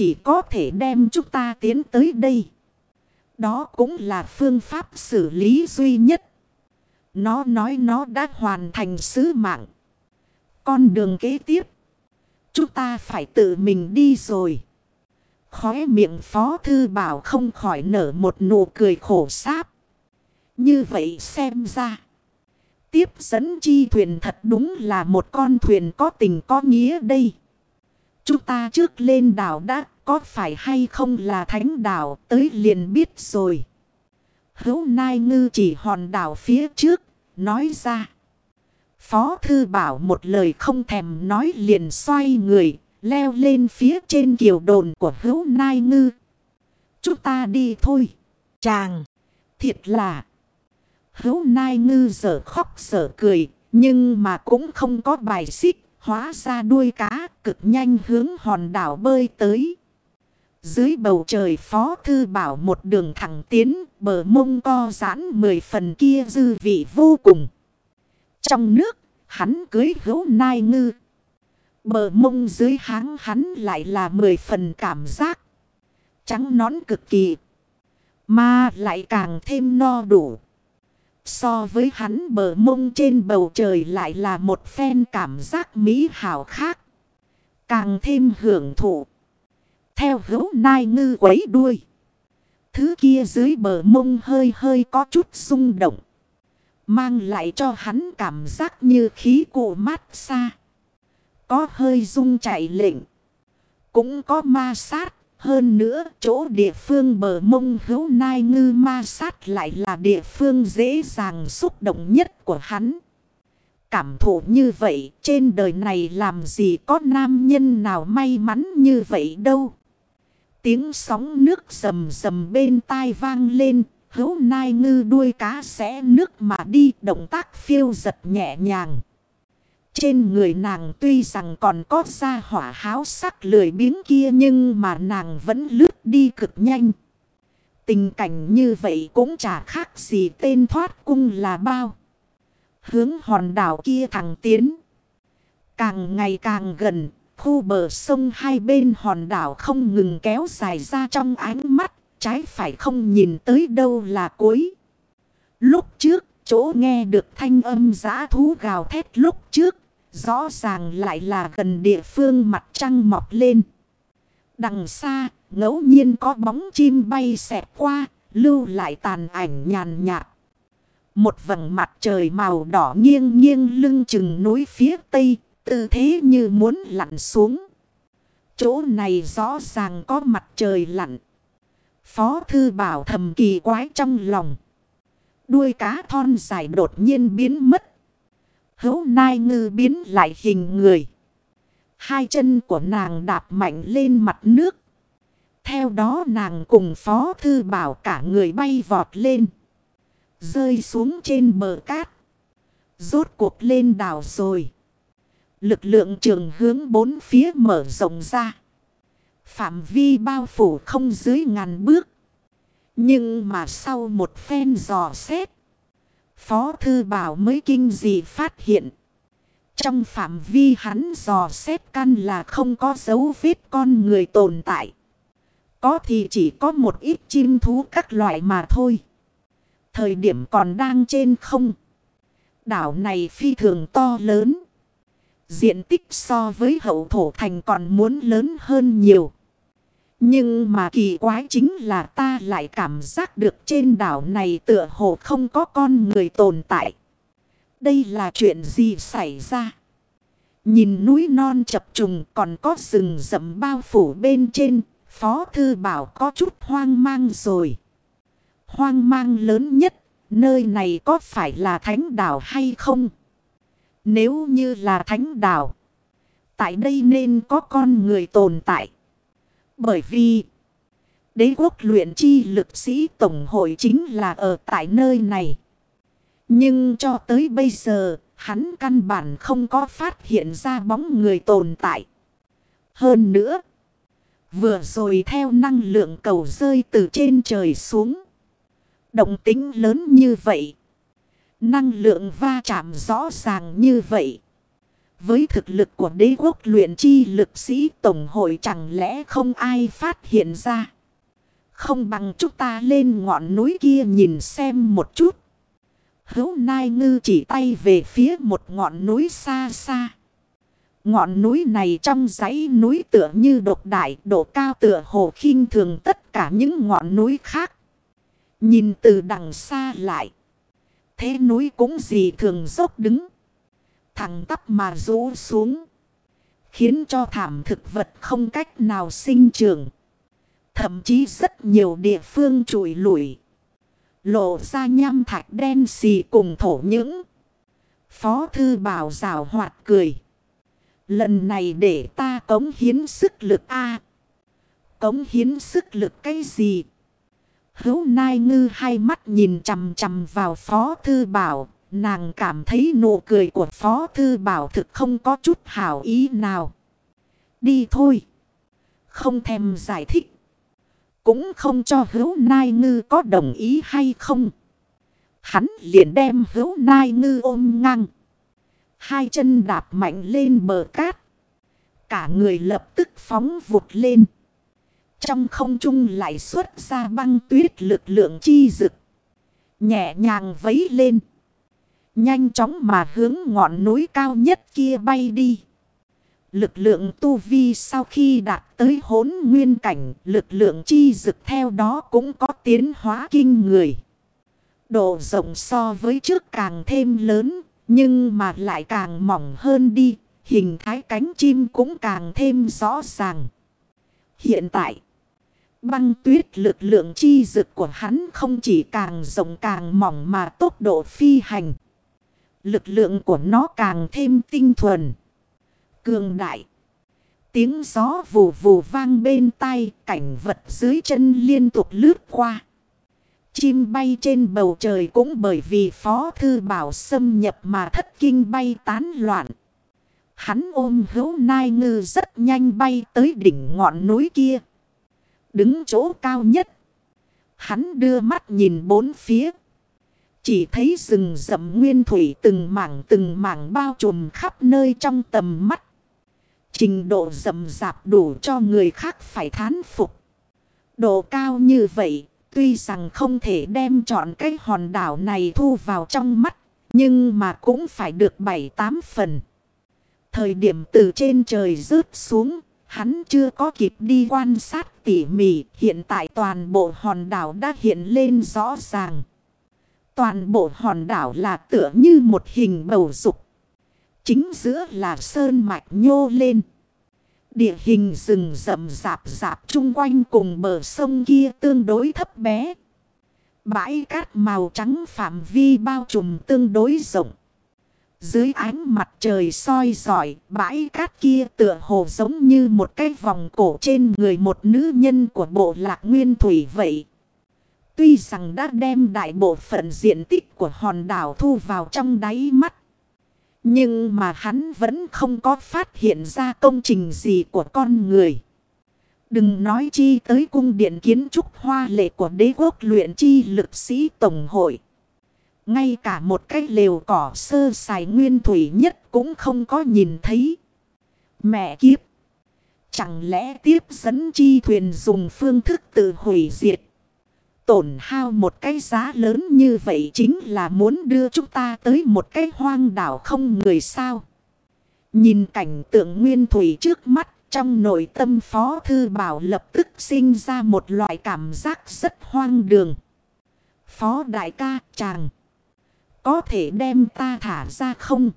Chỉ có thể đem chúng ta tiến tới đây. Đó cũng là phương pháp xử lý duy nhất. Nó nói nó đã hoàn thành sứ mạng. Con đường kế tiếp. Chúng ta phải tự mình đi rồi. Khóe miệng phó thư bảo không khỏi nở một nụ cười khổ sáp. Như vậy xem ra. Tiếp dẫn chi thuyền thật đúng là một con thuyền có tình có nghĩa đây. Chúng ta trước lên đảo đã có phải hay không là thánh đảo tới liền biết rồi. Hữu Nai Ngư chỉ hòn đảo phía trước, nói ra. Phó Thư Bảo một lời không thèm nói liền xoay người, leo lên phía trên kiều đồn của hữu Nai Ngư. Chúng ta đi thôi. Chàng, thiệt là... Hữu Nai Ngư giờ khóc giờ cười, nhưng mà cũng không có bài xích, hóa ra đuôi cá cực nhanh hướng hòn đảo bơi tới. Dưới bầu trời phó thư bảo một đường thẳng tiến, bờ mông co giãn mười phần kia dư vị vô cùng. Trong nước, hắn cưới hữu nai ngư. Bờ mông dưới háng hắn lại là mười phần cảm giác. Trắng nón cực kỳ. Mà lại càng thêm no đủ. So với hắn bờ mông trên bầu trời lại là một phen cảm giác mỹ hảo khác. Càng thêm hưởng thụ. Theo hữu nai ngư quấy đuôi. Thứ kia dưới bờ mông hơi hơi có chút rung động. Mang lại cho hắn cảm giác như khí cụ mát xa. Có hơi rung chạy lệnh. Cũng có ma sát. Hơn nữa, chỗ địa phương bờ mông hữu nai ngư ma sát lại là địa phương dễ dàng xúc động nhất của hắn. Cảm thụ như vậy, trên đời này làm gì có nam nhân nào may mắn như vậy đâu. Tiếng sóng nước rầm rầm bên tai vang lên. Hữu nai ngư đuôi cá sẽ nước mà đi, động tác phiêu giật nhẹ nhàng. Trên người nàng tuy rằng còn có ra hỏa háo sắc lười biếng kia nhưng mà nàng vẫn lướt đi cực nhanh. Tình cảnh như vậy cũng chả khác gì tên thoát cung là bao. Hướng hòn đảo kia thẳng tiến. Càng ngày càng gần, khu bờ sông hai bên hòn đảo không ngừng kéo dài ra trong ánh mắt, trái phải không nhìn tới đâu là cuối. Lúc trước, chỗ nghe được thanh âm giã thú gào thét lúc trước, rõ ràng lại là gần địa phương mặt trăng mọc lên. Đằng xa, ngẫu nhiên có bóng chim bay xẹt qua, lưu lại tàn ảnh nhàn nhạt. Một vầng mặt trời màu đỏ nghiêng nghiêng lưng chừng núi phía tây, tư thế như muốn lặn xuống. Chỗ này rõ ràng có mặt trời lặn. Phó thư bảo thầm kỳ quái trong lòng. Đuôi cá thon dài đột nhiên biến mất. Hấu nai ngư biến lại hình người. Hai chân của nàng đạp mạnh lên mặt nước. Theo đó nàng cùng phó thư bảo cả người bay vọt lên. Rơi xuống trên bờ cát. Rốt cuộc lên đảo rồi. Lực lượng trường hướng bốn phía mở rộng ra. Phạm vi bao phủ không dưới ngàn bước. Nhưng mà sau một phen dò xét. Phó Thư Bảo mới kinh dị phát hiện. Trong phạm vi hắn dò xét căn là không có dấu vết con người tồn tại. Có thì chỉ có một ít chim thú các loại mà thôi. Thời điểm còn đang trên không. Đảo này phi thường to lớn. Diện tích so với hậu thổ thành còn muốn lớn hơn nhiều. Nhưng mà kỳ quái chính là ta lại cảm giác được trên đảo này tựa hồ không có con người tồn tại. Đây là chuyện gì xảy ra? Nhìn núi non chập trùng còn có rừng rậm bao phủ bên trên, Phó Thư Bảo có chút hoang mang rồi. Hoang mang lớn nhất, nơi này có phải là thánh đảo hay không? Nếu như là thánh đảo, tại đây nên có con người tồn tại. Bởi vì đế quốc luyện chi lực sĩ tổng hội chính là ở tại nơi này. Nhưng cho tới bây giờ, hắn căn bản không có phát hiện ra bóng người tồn tại. Hơn nữa, vừa rồi theo năng lượng cầu rơi từ trên trời xuống. Động tính lớn như vậy. Năng lượng va chạm rõ ràng như vậy. Với thực lực của đế quốc luyện chi lực sĩ tổng hội chẳng lẽ không ai phát hiện ra. Không bằng chúng ta lên ngọn núi kia nhìn xem một chút. Hữu Nai Ngư chỉ tay về phía một ngọn núi xa xa. Ngọn núi này trong dãy núi tựa như độc đại, độ cao tựa hồ khinh thường tất cả những ngọn núi khác. Nhìn từ đằng xa lại. Thế núi cũng gì thường dốc đứng. Thẳng tắp mà rũ xuống. Khiến cho thảm thực vật không cách nào sinh trưởng. Thậm chí rất nhiều địa phương trụi lủi. Lộ ra nham thạch đen xì cùng thổ những. Phó thư bảo rào hoạt cười. Lần này để ta cống hiến sức lực A. cống hiến sức lực cái gì? Hữu Nai Ngư hai mắt nhìn chầm chầm vào Phó Thư Bảo. Nàng cảm thấy nụ cười của Phó Thư Bảo thực không có chút hảo ý nào. Đi thôi. Không thèm giải thích. Cũng không cho hữu nai ngư có đồng ý hay không. Hắn liền đem hữu nai ngư ôm ngang. Hai chân đạp mạnh lên bờ cát. Cả người lập tức phóng vụt lên. Trong không trung lại xuất ra băng tuyết lực lượng chi rực. Nhẹ nhàng vấy lên. Nhanh chóng mà hướng ngọn núi cao nhất kia bay đi. Lực lượng tu vi sau khi đạt tới hốn nguyên cảnh, lực lượng chi dực theo đó cũng có tiến hóa kinh người. Độ rộng so với trước càng thêm lớn, nhưng mà lại càng mỏng hơn đi, hình thái cánh chim cũng càng thêm rõ ràng. Hiện tại, băng tuyết lực lượng chi dực của hắn không chỉ càng rộng càng mỏng mà tốc độ phi hành. Lực lượng của nó càng thêm tinh thuần cường đại. Tiếng gió vù vù vang bên tai, cảnh vật dưới chân liên tục lướt qua. Chim bay trên bầu trời cũng bởi vì Phó Thư Bảo xâm nhập mà thất kinh bay tán loạn. Hắn ôm hữu nai ngư rất nhanh bay tới đỉnh ngọn núi kia. Đứng chỗ cao nhất. Hắn đưa mắt nhìn bốn phía. Chỉ thấy rừng rậm nguyên thủy từng mảng từng mảng bao trùm khắp nơi trong tầm mắt. Trình độ rậm rạp đủ cho người khác phải thán phục. Độ cao như vậy, tuy rằng không thể đem chọn cái hòn đảo này thu vào trong mắt, nhưng mà cũng phải được 7-8 phần. Thời điểm từ trên trời rớt xuống, hắn chưa có kịp đi quan sát tỉ mỉ, hiện tại toàn bộ hòn đảo đã hiện lên rõ ràng. Toàn bộ hòn đảo là tựa như một hình bầu dục. Chính giữa là sơn mạch nhô lên. Địa hình rừng rậm rạp rạp chung quanh cùng bờ sông kia tương đối thấp bé. Bãi cát màu trắng phạm vi bao trùm tương đối rộng. Dưới ánh mặt trời soi giỏi, bãi cát kia tựa hồ giống như một cái vòng cổ trên người một nữ nhân của bộ lạc nguyên thủy vậy. Tuy rằng đã đem đại bộ phận diện tích của hòn đảo thu vào trong đáy mắt. Nhưng mà hắn vẫn không có phát hiện ra công trình gì của con người. Đừng nói chi tới cung điện kiến trúc hoa lệ của đế quốc luyện chi lực sĩ tổng hội. Ngay cả một cái lều cỏ sơ sài nguyên thủy nhất cũng không có nhìn thấy. Mẹ kiếp! Chẳng lẽ tiếp dẫn chi thuyền dùng phương thức tự hủy diệt tổn hao một cái giá lớn như vậy chính là muốn đưa chúng ta tới một cái hoang đảo không người sao. Nhìn cảnh tượng nguyên thủy trước mắt, trong nội tâm Phó Thư Bảo lập tức sinh ra một loại cảm giác rất hoang đường. Phó Đại ca, chàng. Có thể đem ta thả ra không?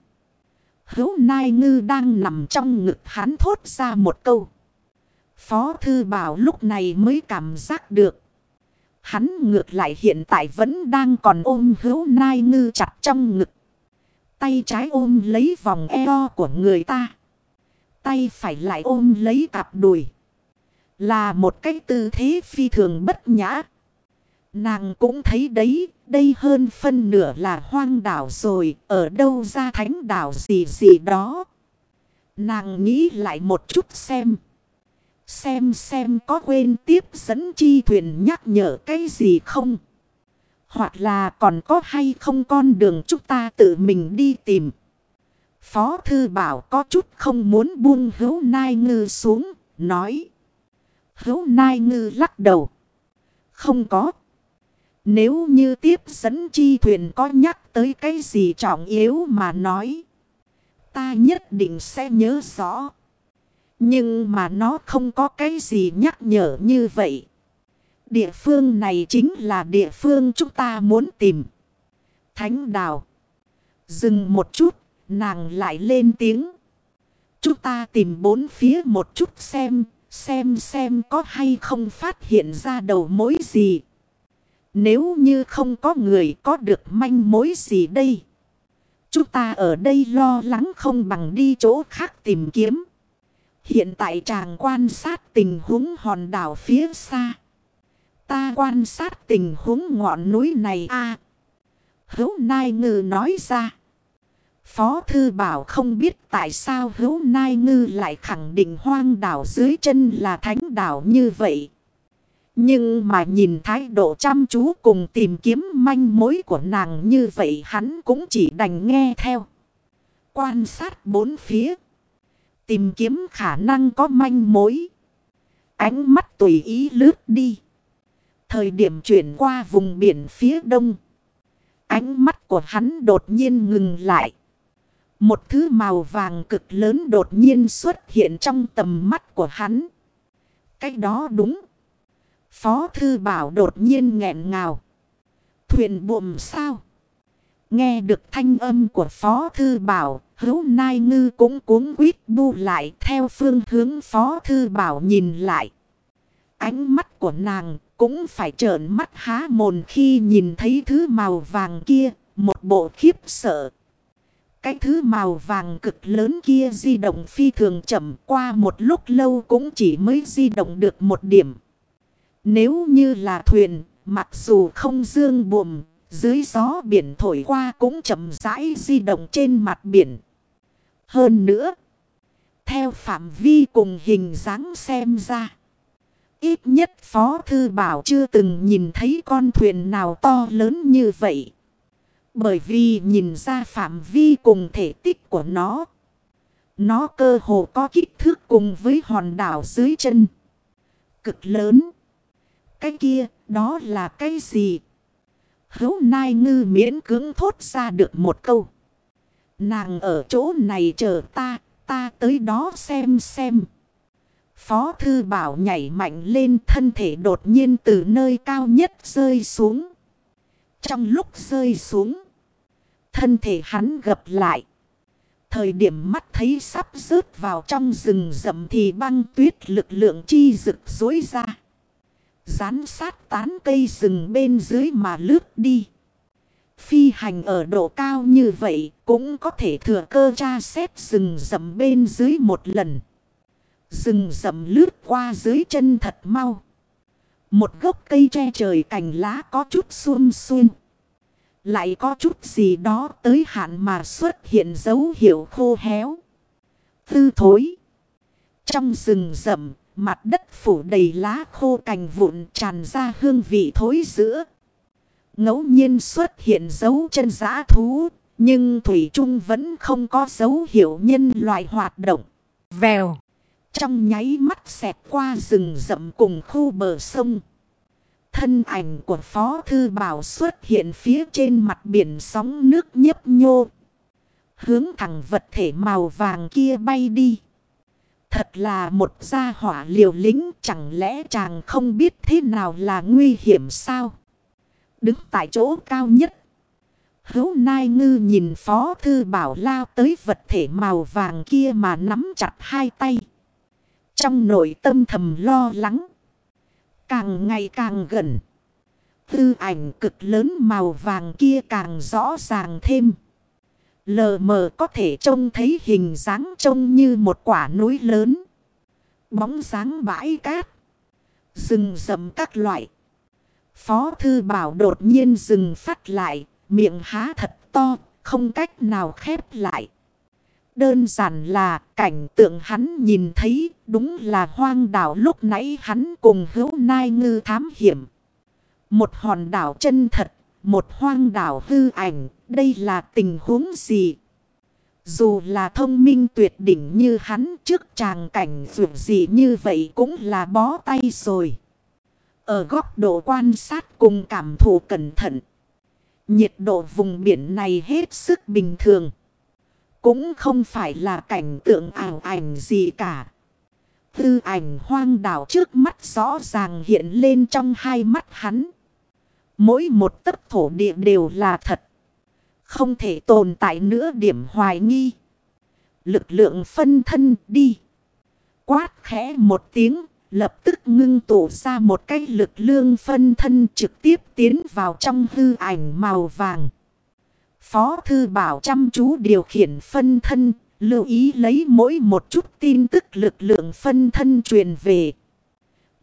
Hữu Nai Ngư đang nằm trong ngực hắn thốt ra một câu. Phó Thư Bảo lúc này mới cảm giác được. Hắn ngược lại hiện tại vẫn đang còn ôm hữu nai ngư chặt trong ngực. Tay trái ôm lấy vòng eo của người ta. Tay phải lại ôm lấy cặp đùi. Là một cái tư thế phi thường bất nhã. Nàng cũng thấy đấy, đây hơn phân nửa là hoang đảo rồi, ở đâu ra thánh đảo gì gì đó. Nàng nghĩ lại một chút xem. Xem xem có quên tiếp dẫn chi thuyền nhắc nhở cái gì không. Hoặc là còn có hay không con đường chúng ta tự mình đi tìm. Phó thư bảo có chút không muốn buông hữu nai ngư xuống, nói. Hữu nai ngư lắc đầu. Không có. Nếu như tiếp dẫn chi thuyền có nhắc tới cái gì trọng yếu mà nói. Ta nhất định sẽ nhớ rõ. Nhưng mà nó không có cái gì nhắc nhở như vậy. Địa phương này chính là địa phương chúng ta muốn tìm. Thánh đào. Dừng một chút, nàng lại lên tiếng. Chúng ta tìm bốn phía một chút xem, xem xem có hay không phát hiện ra đầu mối gì. Nếu như không có người có được manh mối gì đây. Chúng ta ở đây lo lắng không bằng đi chỗ khác tìm kiếm. Hiện tại chàng quan sát tình huống hòn đảo phía xa. Ta quan sát tình huống ngọn núi này a à, Hữu Nai Ngư nói ra. Phó Thư Bảo không biết tại sao Hữu Nai Ngư lại khẳng định hoang đảo dưới chân là thánh đảo như vậy. Nhưng mà nhìn thái độ chăm chú cùng tìm kiếm manh mối của nàng như vậy hắn cũng chỉ đành nghe theo. Quan sát bốn phía. Tìm kiếm khả năng có manh mối. Ánh mắt tùy ý lướt đi. Thời điểm chuyển qua vùng biển phía đông. Ánh mắt của hắn đột nhiên ngừng lại. Một thứ màu vàng cực lớn đột nhiên xuất hiện trong tầm mắt của hắn. Cái đó đúng. Phó thư bảo đột nhiên nghẹn ngào. Thuyền buồm sao? Nghe được thanh âm của Phó Thư Bảo, hữu nai ngư cũng cuốn quýt bu lại theo phương hướng Phó Thư Bảo nhìn lại. Ánh mắt của nàng cũng phải trợn mắt há mồn khi nhìn thấy thứ màu vàng kia, một bộ khiếp sợ. Cái thứ màu vàng cực lớn kia di động phi thường chậm qua một lúc lâu cũng chỉ mới di động được một điểm. Nếu như là thuyền, mặc dù không dương buồm, dưới gió biển thổi qua cũng chậm rãi di động trên mặt biển. Hơn nữa, theo phạm vi cùng hình dáng xem ra. Ít nhất Phó Thư Bảo chưa từng nhìn thấy con thuyền nào to lớn như vậy. Bởi vì nhìn ra phạm vi cùng thể tích của nó. Nó cơ hồ có kích thước cùng với hòn đảo dưới chân. Cực lớn. Cái kia, đó là cái gì? Hấu nai ngư miễn cưỡng thốt ra được một câu. Nàng ở chỗ này chờ ta, ta tới đó xem xem. Phó thư bảo nhảy mạnh lên thân thể đột nhiên từ nơi cao nhất rơi xuống. Trong lúc rơi xuống, thân thể hắn gập lại. Thời điểm mắt thấy sắp rớt vào trong rừng rậm thì băng tuyết lực lượng chi rực dối ra. Dán sát tán cây rừng bên dưới mà lướt đi. Phi hành ở độ cao như vậy cũng có thể thừa cơ tra xét rừng rậm bên dưới một lần. Rừng rậm lướt qua dưới chân thật mau. Một gốc cây tre trời cành lá có chút xuông xuông. Lại có chút gì đó tới hạn mà xuất hiện dấu hiệu khô héo. Tư thối. Trong rừng rậm Mặt đất phủ đầy lá khô cành vụn tràn ra hương vị thối giữa. ngẫu nhiên xuất hiện dấu chân giã thú. Nhưng Thủy Trung vẫn không có dấu hiệu nhân loại hoạt động. Vèo. Trong nháy mắt xẹt qua rừng rậm cùng khu bờ sông. Thân ảnh của Phó Thư Bảo xuất hiện phía trên mặt biển sóng nước nhấp nhô. Hướng thẳng vật thể màu vàng kia bay đi. Thật là một gia hỏa liều lính chẳng lẽ chàng không biết thế nào là nguy hiểm sao? Đứng tại chỗ cao nhất. Hấu Nai Ngư nhìn Phó Thư Bảo lao tới vật thể màu vàng kia mà nắm chặt hai tay. Trong nội tâm thầm lo lắng. Càng ngày càng gần. Tư ảnh cực lớn màu vàng kia càng rõ ràng thêm. Lờ mờ có thể trông thấy hình dáng trông như một quả núi lớn. Bóng dáng bãi cát. Rừng rậm các loại. Phó thư bảo đột nhiên dừng phát lại. Miệng há thật to. Không cách nào khép lại. Đơn giản là cảnh tượng hắn nhìn thấy đúng là hoang đảo lúc nãy hắn cùng hữu nai ngư thám hiểm. Một hòn đảo chân thật một hoang đảo hư ảnh, đây là tình huống gì? Dù là thông minh tuyệt đỉnh như hắn trước tràng cảnh dù gì như vậy cũng là bó tay rồi. Ở góc độ quan sát cùng cảm thụ cẩn thận. Nhiệt độ vùng biển này hết sức bình thường. Cũng không phải là cảnh tượng ảo ảnh gì cả. Tư ảnh hoang đảo trước mắt rõ ràng hiện lên trong hai mắt hắn. Mỗi một tấc thổ địa đều là thật. Không thể tồn tại nữa điểm hoài nghi. Lực lượng phân thân đi. Quát khẽ một tiếng. Lập tức ngưng tụ ra một cái lực lượng phân thân trực tiếp tiến vào trong hư ảnh màu vàng. Phó thư bảo chăm chú điều khiển phân thân. Lưu ý lấy mỗi một chút tin tức lực lượng phân thân truyền về.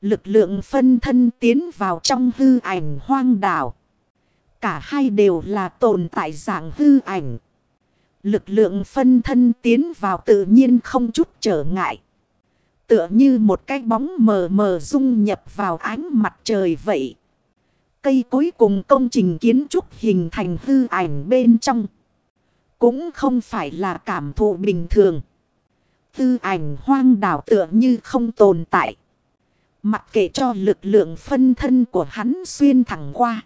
Lực lượng phân thân tiến vào trong hư ảnh hoang đảo. Cả hai đều là tồn tại dạng hư ảnh. Lực lượng phân thân tiến vào tự nhiên không chút trở ngại. Tựa như một cái bóng mờ mờ dung nhập vào ánh mặt trời vậy. Cây cuối cùng công trình kiến trúc hình thành hư ảnh bên trong. Cũng không phải là cảm thụ bình thường. Hư ảnh hoang đảo tựa như không tồn tại. Mặc kệ cho lực lượng phân thân của hắn xuyên thẳng qua.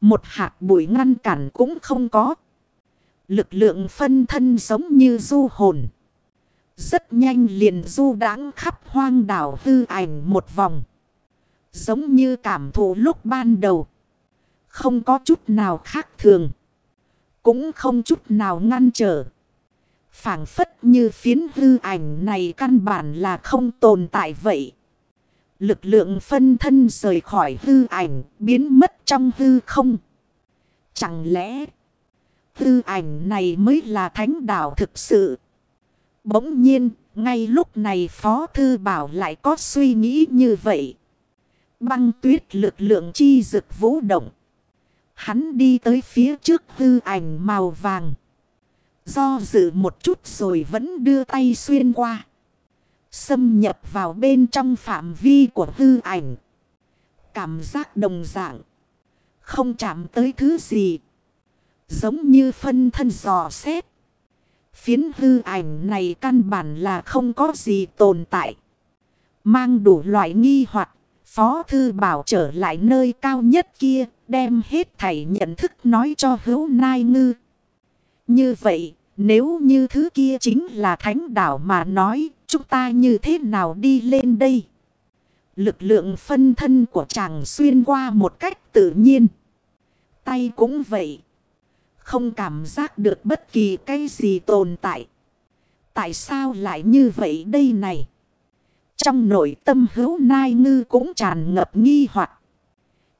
Một hạt bụi ngăn cản cũng không có. Lực lượng phân thân giống như du hồn. Rất nhanh liền du đãng khắp hoang đảo hư ảnh một vòng. Giống như cảm thụ lúc ban đầu. Không có chút nào khác thường. Cũng không chút nào ngăn trở. phảng phất như phiến hư ảnh này căn bản là không tồn tại vậy. Lực lượng phân thân rời khỏi hư ảnh, biến mất trong hư không. Chẳng lẽ hư ảnh này mới là thánh đạo thực sự? Bỗng nhiên, ngay lúc này Phó Thư Bảo lại có suy nghĩ như vậy. Băng tuyết lực lượng chi dực vũ động. Hắn đi tới phía trước hư ảnh màu vàng. Do dự một chút rồi vẫn đưa tay xuyên qua. Xâm nhập vào bên trong phạm vi của hư ảnh. Cảm giác đồng dạng. Không chạm tới thứ gì. Giống như phân thân dò xét. Phiến hư ảnh này căn bản là không có gì tồn tại. Mang đủ loại nghi hoặc Phó thư bảo trở lại nơi cao nhất kia. Đem hết thảy nhận thức nói cho hữu nai ngư. Như vậy, nếu như thứ kia chính là thánh đảo mà nói, chúng ta như thế nào đi lên đây? Lực lượng phân thân của chàng xuyên qua một cách tự nhiên. Tay cũng vậy. Không cảm giác được bất kỳ cái gì tồn tại. Tại sao lại như vậy đây này? Trong nội tâm hữu nai ngư cũng tràn ngập nghi hoặc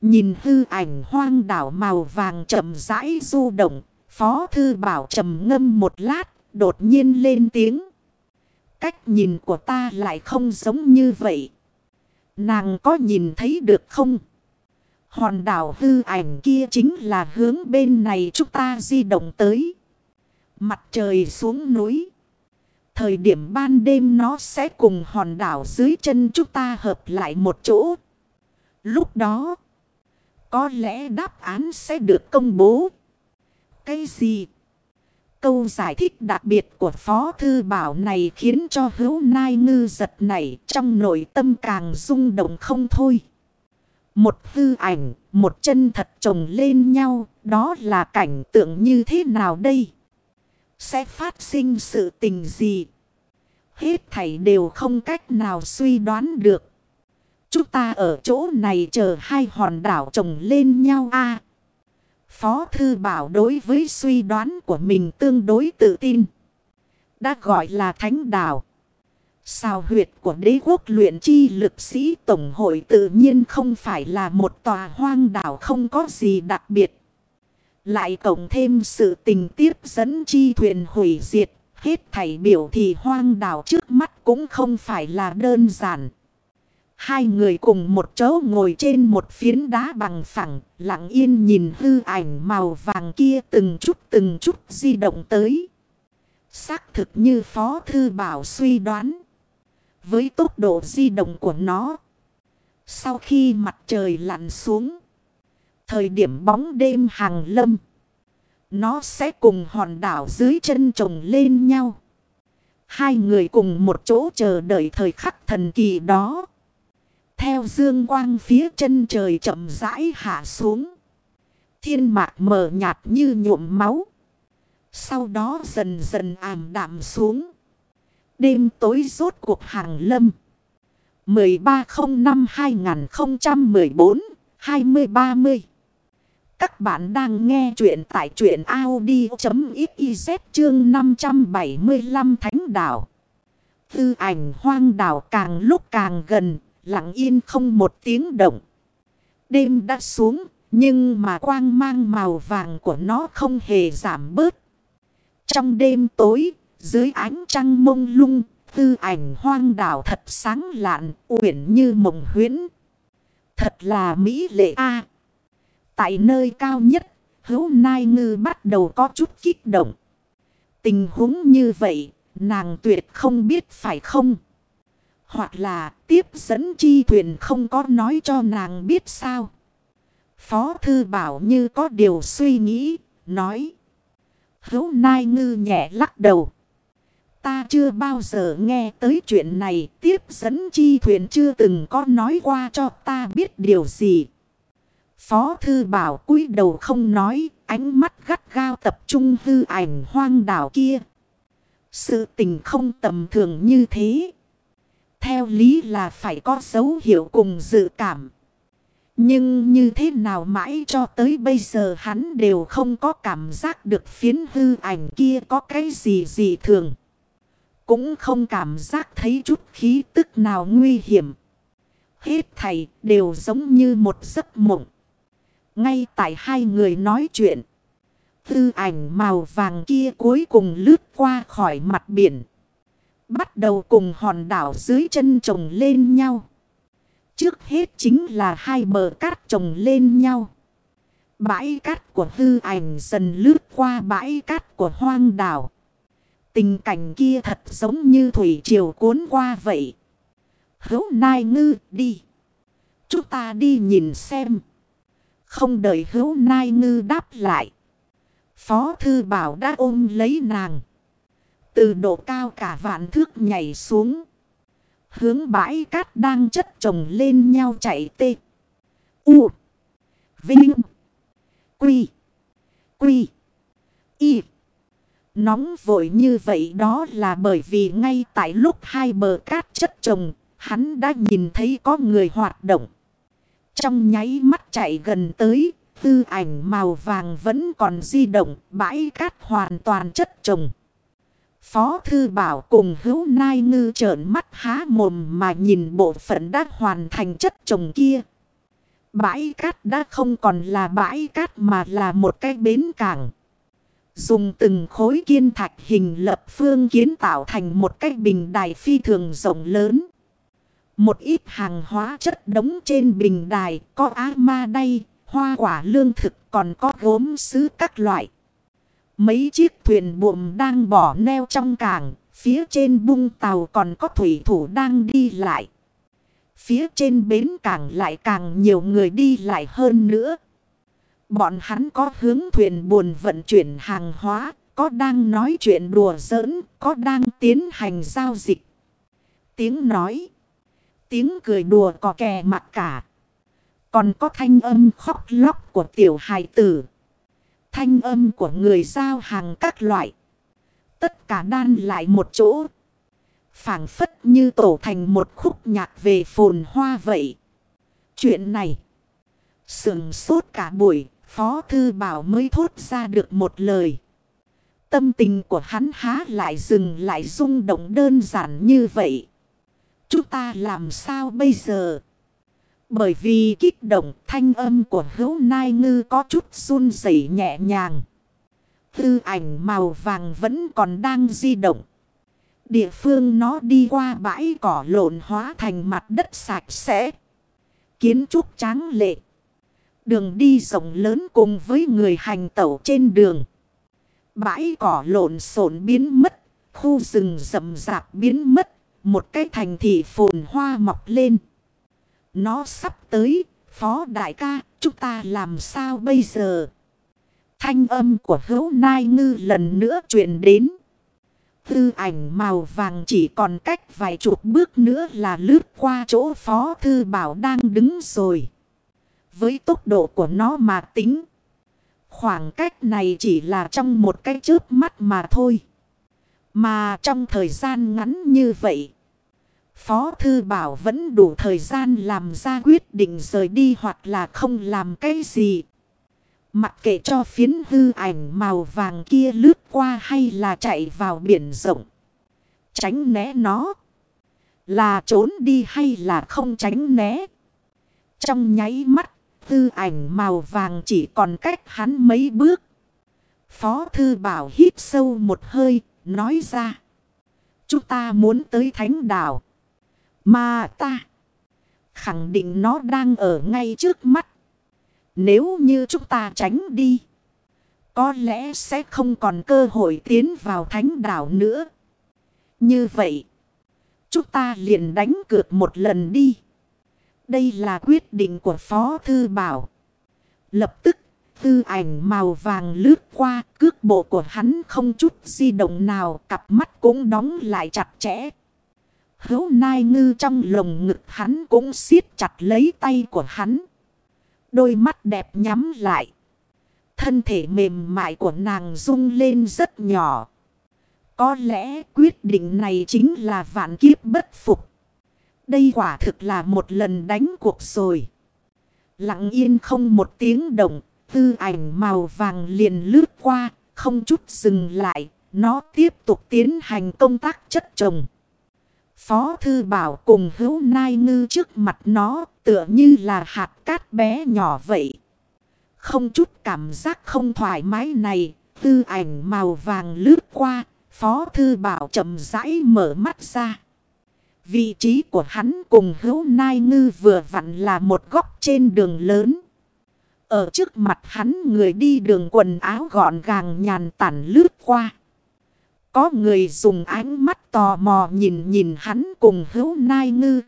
Nhìn hư ảnh hoang đảo màu vàng chậm rãi du động. Phó thư bảo trầm ngâm một lát, đột nhiên lên tiếng. Cách nhìn của ta lại không giống như vậy. Nàng có nhìn thấy được không? Hòn đảo hư ảnh kia chính là hướng bên này chúng ta di động tới. Mặt trời xuống núi. Thời điểm ban đêm nó sẽ cùng hòn đảo dưới chân chúng ta hợp lại một chỗ. Lúc đó, có lẽ đáp án sẽ được công bố. Cái gì? Câu giải thích đặc biệt của Phó Thư Bảo này khiến cho hữu nai ngư giật nảy trong nội tâm càng rung động không thôi. Một hư ảnh, một chân thật chồng lên nhau, đó là cảnh tượng như thế nào đây? Sẽ phát sinh sự tình gì? Hết thảy đều không cách nào suy đoán được. Chúng ta ở chỗ này chờ hai hòn đảo chồng lên nhau a Phó Thư Bảo đối với suy đoán của mình tương đối tự tin. Đã gọi là thánh đảo. Sao huyệt của đế quốc luyện chi lực sĩ tổng hội tự nhiên không phải là một tòa hoang đảo không có gì đặc biệt. Lại cộng thêm sự tình tiếp dẫn chi thuyền hủy diệt. Hết thảy biểu thì hoang đảo trước mắt cũng không phải là đơn giản. Hai người cùng một chỗ ngồi trên một phiến đá bằng phẳng, lặng yên nhìn hư ảnh màu vàng kia từng chút từng chút di động tới. Xác thực như Phó Thư Bảo suy đoán. Với tốc độ di động của nó, sau khi mặt trời lặn xuống, Thời điểm bóng đêm hàng lâm. Nó sẽ cùng hòn đảo dưới chân chồng lên nhau. Hai người cùng một chỗ chờ đợi thời khắc thần kỳ đó. Theo dương quang phía chân trời chậm rãi hạ xuống. Thiên mạc mờ nhạt như nhuộm máu. Sau đó dần dần ảm đạm xuống. Đêm tối rốt cuộc hàng lâm. 1305-2014-2030 Các bạn đang nghe chuyện tại chuyện Audi.xyz chương 575 Thánh Đảo. Tư ảnh hoang đảo càng lúc càng gần, lặng yên không một tiếng động. Đêm đã xuống, nhưng mà quang mang màu vàng của nó không hề giảm bớt. Trong đêm tối, dưới ánh trăng mông lung, tư ảnh hoang đảo thật sáng lạn, uyển như mộng huyễn. Thật là mỹ lệ a. tại nơi cao nhất, hữu nai ngư bắt đầu có chút kích động. Tình huống như vậy, nàng tuyệt không biết phải không? Hoặc là tiếp dẫn chi thuyền không có nói cho nàng biết sao? Phó thư bảo như có điều suy nghĩ, nói. Hữu nai ngư nhẹ lắc đầu. Ta chưa bao giờ nghe tới chuyện này. Tiếp dẫn chi thuyền chưa từng có nói qua cho ta biết điều gì. Phó thư bảo cúi đầu không nói. Ánh mắt gắt gao tập trung hư ảnh hoang đảo kia. Sự tình không tầm thường như thế. Theo lý là phải có dấu hiệu cùng dự cảm. Nhưng như thế nào mãi cho tới bây giờ hắn đều không có cảm giác được phiến hư ảnh kia có cái gì gì thường. Cũng không cảm giác thấy chút khí tức nào nguy hiểm. Hết thầy đều giống như một giấc mộng. Ngay tại hai người nói chuyện. Hư ảnh màu vàng kia cuối cùng lướt qua khỏi mặt biển. Bắt đầu cùng hòn đảo dưới chân chồng lên nhau. Trước hết chính là hai bờ cát chồng lên nhau. Bãi cát của hư ảnh dần lướt qua bãi cát của hoang đảo. Tình cảnh kia thật giống như thủy triều cuốn qua vậy. Hấu nai ngư, đi. Chúng ta đi nhìn xem. Không đợi hấu nai ngư đáp lại. Phó thư bảo đã ôm lấy nàng. Từ độ cao cả vạn thước nhảy xuống. Hướng bãi cát đang chất chồng lên nhau chạy tê. U. Vinh. Quy. Quy. Y. Nóng vội như vậy đó là bởi vì ngay tại lúc hai bờ cát chất chồng, hắn đã nhìn thấy có người hoạt động. Trong nháy mắt chạy gần tới, tư ảnh màu vàng vẫn còn di động, bãi cát hoàn toàn chất chồng. Phó Thư Bảo cùng hữu nai ngư trợn mắt há mồm mà nhìn bộ phận đã hoàn thành chất trồng kia. Bãi cát đã không còn là bãi cát mà là một cái bến cảng. Dùng từng khối kiên thạch hình lập phương kiến tạo thành một cái bình đài phi thường rộng lớn. Một ít hàng hóa chất đống trên bình đài có á ma đay, hoa quả lương thực còn có gốm sứ các loại. Mấy chiếc thuyền buồm đang bỏ neo trong cảng, phía trên bung tàu còn có thủy thủ đang đi lại. Phía trên bến cảng lại càng nhiều người đi lại hơn nữa. Bọn hắn có hướng thuyền buồn vận chuyển hàng hóa, có đang nói chuyện đùa giỡn, có đang tiến hành giao dịch. Tiếng nói, tiếng cười đùa có kè mặt cả. Còn có thanh âm khóc lóc của tiểu hài tử. Thanh âm của người giao hàng các loại. Tất cả đan lại một chỗ. phảng phất như tổ thành một khúc nhạc về phồn hoa vậy. Chuyện này. Sừng sốt cả buổi. Phó Thư Bảo mới thốt ra được một lời. Tâm tình của hắn há lại dừng lại rung động đơn giản như vậy. Chúng ta làm sao bây giờ? Bởi vì kích động thanh âm của hữu nai ngư có chút run rẩy nhẹ nhàng. Tư ảnh màu vàng vẫn còn đang di động. Địa phương nó đi qua bãi cỏ lộn hóa thành mặt đất sạch sẽ. Kiến trúc tráng lệ. Đường đi rộng lớn cùng với người hành tẩu trên đường. Bãi cỏ lộn xộn biến mất. Khu rừng rậm rạp biến mất. Một cái thành thị phồn hoa mọc lên. Nó sắp tới, phó đại ca, chúng ta làm sao bây giờ? Thanh âm của hữu nai ngư lần nữa truyền đến. Tư ảnh màu vàng chỉ còn cách vài chục bước nữa là lướt qua chỗ phó thư bảo đang đứng rồi. Với tốc độ của nó mà tính. Khoảng cách này chỉ là trong một cái chớp mắt mà thôi. Mà trong thời gian ngắn như vậy. Phó Thư Bảo vẫn đủ thời gian làm ra quyết định rời đi hoặc là không làm cái gì. Mặc kệ cho phiến hư ảnh màu vàng kia lướt qua hay là chạy vào biển rộng. Tránh né nó. Là trốn đi hay là không tránh né. Trong nháy mắt, hư ảnh màu vàng chỉ còn cách hắn mấy bước. Phó Thư Bảo hít sâu một hơi, nói ra. Chúng ta muốn tới thánh đảo. Mà ta khẳng định nó đang ở ngay trước mắt. Nếu như chúng ta tránh đi. Có lẽ sẽ không còn cơ hội tiến vào thánh đảo nữa. Như vậy. Chúng ta liền đánh cược một lần đi. Đây là quyết định của Phó Thư Bảo. Lập tức tư ảnh màu vàng lướt qua, cước bộ của hắn không chút di động nào, cặp mắt cũng đóng lại chặt chẽ. Hấu nai ngư trong lồng ngực hắn cũng siết chặt lấy tay của hắn. Đôi mắt đẹp nhắm lại. Thân thể mềm mại của nàng rung lên rất nhỏ. Có lẽ quyết định này chính là vạn kiếp bất phục. Đây quả thực là một lần đánh cuộc rồi. Lặng yên không một tiếng động, tư ảnh màu vàng liền lướt qua, không chút dừng lại. Nó tiếp tục tiến hành công tác chất trồng. Phó Thư Bảo cùng hữu nai ngư trước mặt nó tựa như là hạt cát bé nhỏ vậy. Không chút cảm giác không thoải mái này, tư ảnh màu vàng lướt qua, Phó Thư Bảo chậm rãi mở mắt ra. Vị trí của hắn cùng hữu nai ngư vừa vặn là một góc trên đường lớn. Ở trước mặt hắn người đi đường quần áo gọn gàng nhàn tản lướt qua. Có người dùng ánh mắt tò mò nhìn nhìn hắn cùng hữu nai ngư.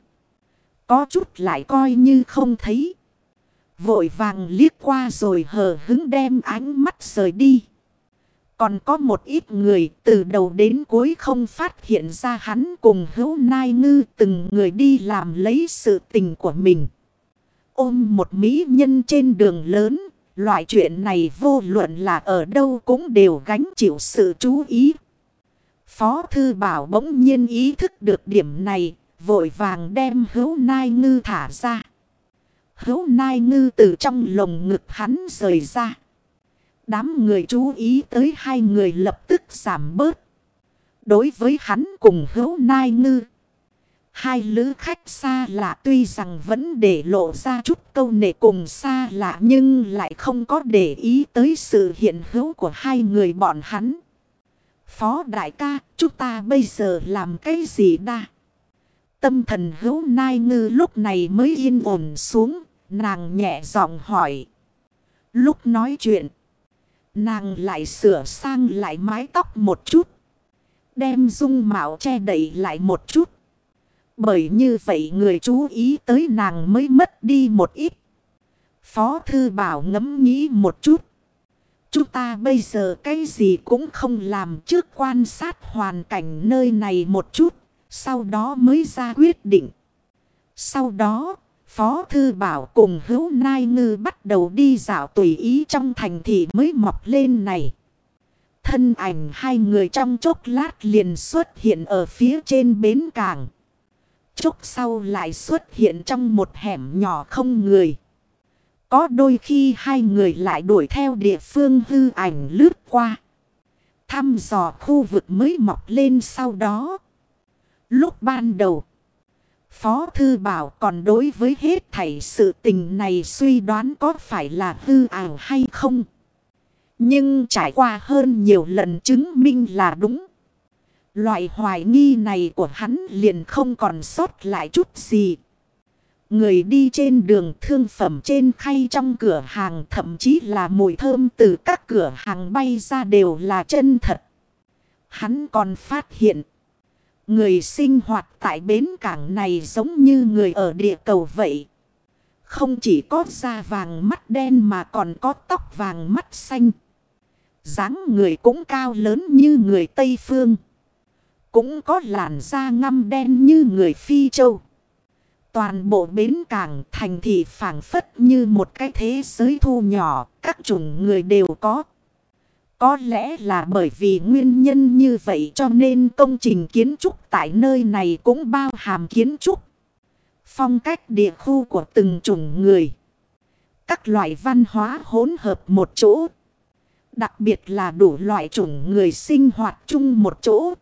Có chút lại coi như không thấy. Vội vàng liếc qua rồi hờ hứng đem ánh mắt rời đi. Còn có một ít người từ đầu đến cuối không phát hiện ra hắn cùng hữu nai ngư từng người đi làm lấy sự tình của mình. Ôm một mỹ nhân trên đường lớn, loại chuyện này vô luận là ở đâu cũng đều gánh chịu sự chú ý. Phó Thư Bảo bỗng nhiên ý thức được điểm này, vội vàng đem hữu nai ngư thả ra. Hữu nai ngư từ trong lồng ngực hắn rời ra. Đám người chú ý tới hai người lập tức giảm bớt. Đối với hắn cùng hữu nai ngư. Hai lữ khách xa lạ tuy rằng vẫn để lộ ra chút câu nệ cùng xa lạ nhưng lại không có để ý tới sự hiện hữu của hai người bọn hắn. Phó đại ca, chúng ta bây giờ làm cái gì đa? Tâm thần hữu nai ngư lúc này mới yên ổn xuống, nàng nhẹ giọng hỏi. Lúc nói chuyện, nàng lại sửa sang lại mái tóc một chút. Đem dung mạo che đậy lại một chút. Bởi như vậy người chú ý tới nàng mới mất đi một ít. Phó thư bảo ngẫm nghĩ một chút. Chúng ta bây giờ cái gì cũng không làm trước quan sát hoàn cảnh nơi này một chút. Sau đó mới ra quyết định. Sau đó, Phó Thư Bảo cùng hữu nai ngư bắt đầu đi dạo tùy ý trong thành thị mới mọc lên này. Thân ảnh hai người trong chốc lát liền xuất hiện ở phía trên bến cảng. Chốc sau lại xuất hiện trong một hẻm nhỏ không người. Có đôi khi hai người lại đuổi theo địa phương hư ảnh lướt qua. Thăm dò khu vực mới mọc lên sau đó. Lúc ban đầu. Phó Thư Bảo còn đối với hết thảy sự tình này suy đoán có phải là hư ảo hay không. Nhưng trải qua hơn nhiều lần chứng minh là đúng. Loại hoài nghi này của hắn liền không còn sót lại chút gì. Người đi trên đường thương phẩm trên khay trong cửa hàng, thậm chí là mùi thơm từ các cửa hàng bay ra đều là chân thật. Hắn còn phát hiện. Người sinh hoạt tại bến cảng này giống như người ở địa cầu vậy. Không chỉ có da vàng mắt đen mà còn có tóc vàng mắt xanh. dáng người cũng cao lớn như người Tây Phương. Cũng có làn da ngăm đen như người Phi Châu. Toàn bộ bến cảng thành thị phản phất như một cái thế giới thu nhỏ, các chủng người đều có. Có lẽ là bởi vì nguyên nhân như vậy cho nên công trình kiến trúc tại nơi này cũng bao hàm kiến trúc. Phong cách địa khu của từng chủng người. Các loại văn hóa hỗn hợp một chỗ. Đặc biệt là đủ loại chủng người sinh hoạt chung một chỗ.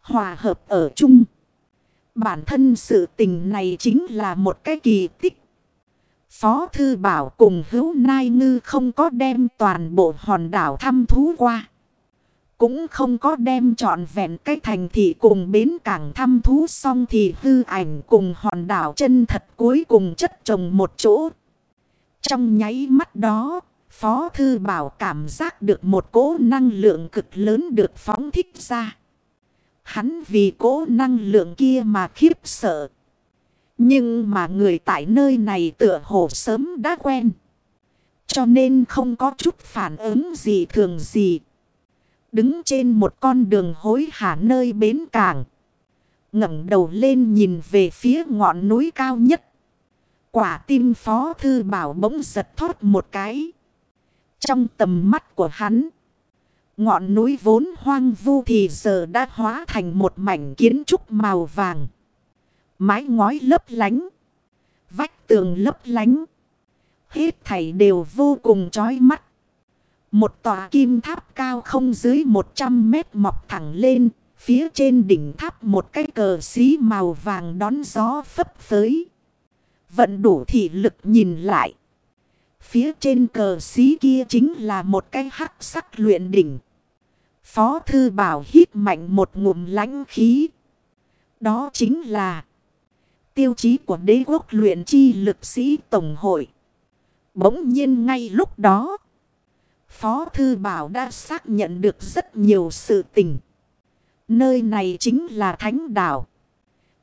Hòa hợp ở chung. Bản thân sự tình này chính là một cái kỳ tích. Phó Thư Bảo cùng hữu nai ngư không có đem toàn bộ hòn đảo thăm thú qua. Cũng không có đem trọn vẹn cái thành thị cùng bến cảng thăm thú xong thì hư ảnh cùng hòn đảo chân thật cuối cùng chất trồng một chỗ. Trong nháy mắt đó, Phó Thư Bảo cảm giác được một cỗ năng lượng cực lớn được phóng thích ra. Hắn vì cỗ năng lượng kia mà khiếp sợ. Nhưng mà người tại nơi này tựa hồ sớm đã quen. Cho nên không có chút phản ứng gì thường gì. Đứng trên một con đường hối hả nơi bến cảng. ngẩng đầu lên nhìn về phía ngọn núi cao nhất. Quả tim phó thư bảo bỗng giật thoát một cái. Trong tầm mắt của hắn. Ngọn núi vốn hoang vu thì giờ đã hóa thành một mảnh kiến trúc màu vàng. Mái ngói lấp lánh. Vách tường lấp lánh. Hết thảy đều vô cùng chói mắt. Một tòa kim tháp cao không dưới 100 mét mọc thẳng lên. Phía trên đỉnh tháp một cái cờ xí màu vàng đón gió phấp phới. Vận đủ thị lực nhìn lại. Phía trên cờ xí kia chính là một cái hắc sắc luyện đỉnh. Phó thư bảo hít mạnh một ngụm lãnh khí. Đó chính là tiêu chí của đế quốc luyện chi lực sĩ tổng hội. Bỗng nhiên ngay lúc đó, Phó Thư Bảo đã xác nhận được rất nhiều sự tình. Nơi này chính là Thánh Đảo.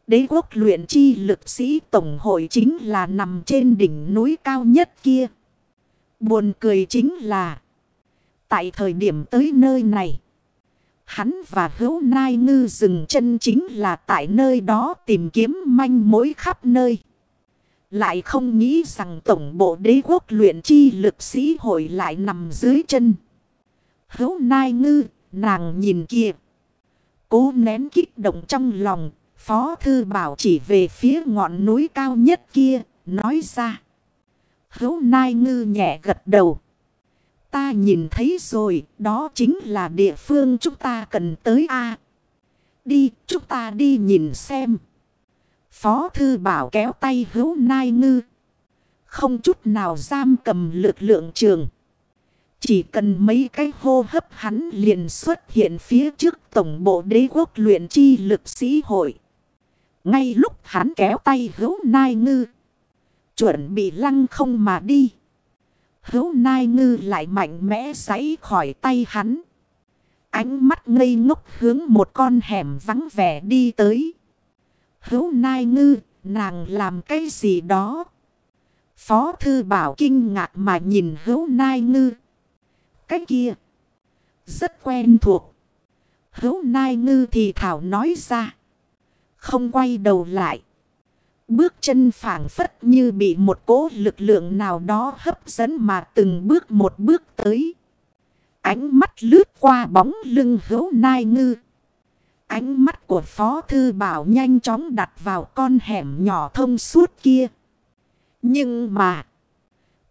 Đế quốc luyện chi lực sĩ tổng hội chính là nằm trên đỉnh núi cao nhất kia. Buồn cười chính là, tại thời điểm tới nơi này, Hắn và hữu nai ngư dừng chân chính là tại nơi đó tìm kiếm manh mối khắp nơi. Lại không nghĩ rằng tổng bộ đế quốc luyện chi lực sĩ hội lại nằm dưới chân. Hữu nai ngư, nàng nhìn kia. Cố nén kích động trong lòng, Phó Thư Bảo chỉ về phía ngọn núi cao nhất kia, nói ra. Hữu nai ngư nhẹ gật đầu. Ta nhìn thấy rồi, đó chính là địa phương chúng ta cần tới a Đi, chúng ta đi nhìn xem. Phó thư bảo kéo tay hữu nai ngư. Không chút nào giam cầm lực lượng trường. Chỉ cần mấy cái hô hấp hắn liền xuất hiện phía trước tổng bộ đế quốc luyện chi lực sĩ hội. Ngay lúc hắn kéo tay hữu nai ngư. Chuẩn bị lăng không mà đi. Hữu nai ngư lại mạnh mẽ giấy khỏi tay hắn. Ánh mắt ngây ngốc hướng một con hẻm vắng vẻ đi tới. Hữu nai ngư, nàng làm cái gì đó? Phó thư bảo kinh ngạc mà nhìn hữu nai ngư. Cái kia, rất quen thuộc. Hữu nai ngư thì thảo nói ra. Không quay đầu lại. Bước chân phảng phất như bị một cố lực lượng nào đó hấp dẫn mà từng bước một bước tới. Ánh mắt lướt qua bóng lưng hữu nai ngư. Ánh mắt của Phó Thư Bảo nhanh chóng đặt vào con hẻm nhỏ thông suốt kia. Nhưng mà,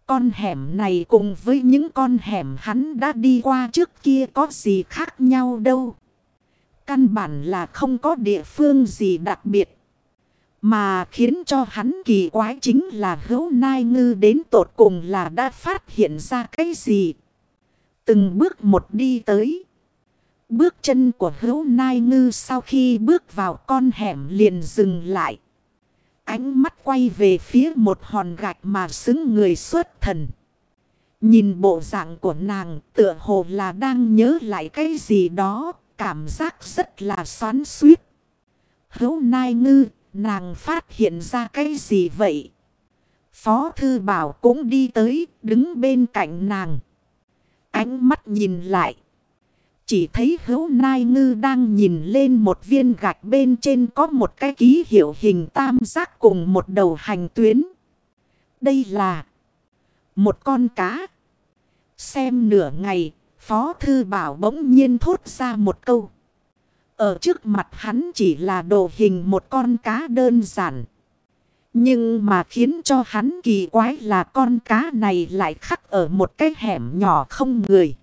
con hẻm này cùng với những con hẻm hắn đã đi qua trước kia có gì khác nhau đâu. Căn bản là không có địa phương gì đặc biệt. Mà khiến cho hắn kỳ quái chính là hữu nai ngư đến tột cùng là đã phát hiện ra cái gì. Từng bước một đi tới. Bước chân của hữu nai ngư sau khi bước vào con hẻm liền dừng lại. Ánh mắt quay về phía một hòn gạch mà xứng người xuất thần. Nhìn bộ dạng của nàng tựa hồ là đang nhớ lại cái gì đó. Cảm giác rất là xoắn suýt. Hấu nai ngư Nàng phát hiện ra cái gì vậy? Phó Thư Bảo cũng đi tới, đứng bên cạnh nàng. Ánh mắt nhìn lại. Chỉ thấy hữu nai ngư đang nhìn lên một viên gạch bên trên có một cái ký hiệu hình tam giác cùng một đầu hành tuyến. Đây là một con cá. Xem nửa ngày, Phó Thư Bảo bỗng nhiên thốt ra một câu. Ở trước mặt hắn chỉ là đồ hình một con cá đơn giản. Nhưng mà khiến cho hắn kỳ quái là con cá này lại khắc ở một cái hẻm nhỏ không người.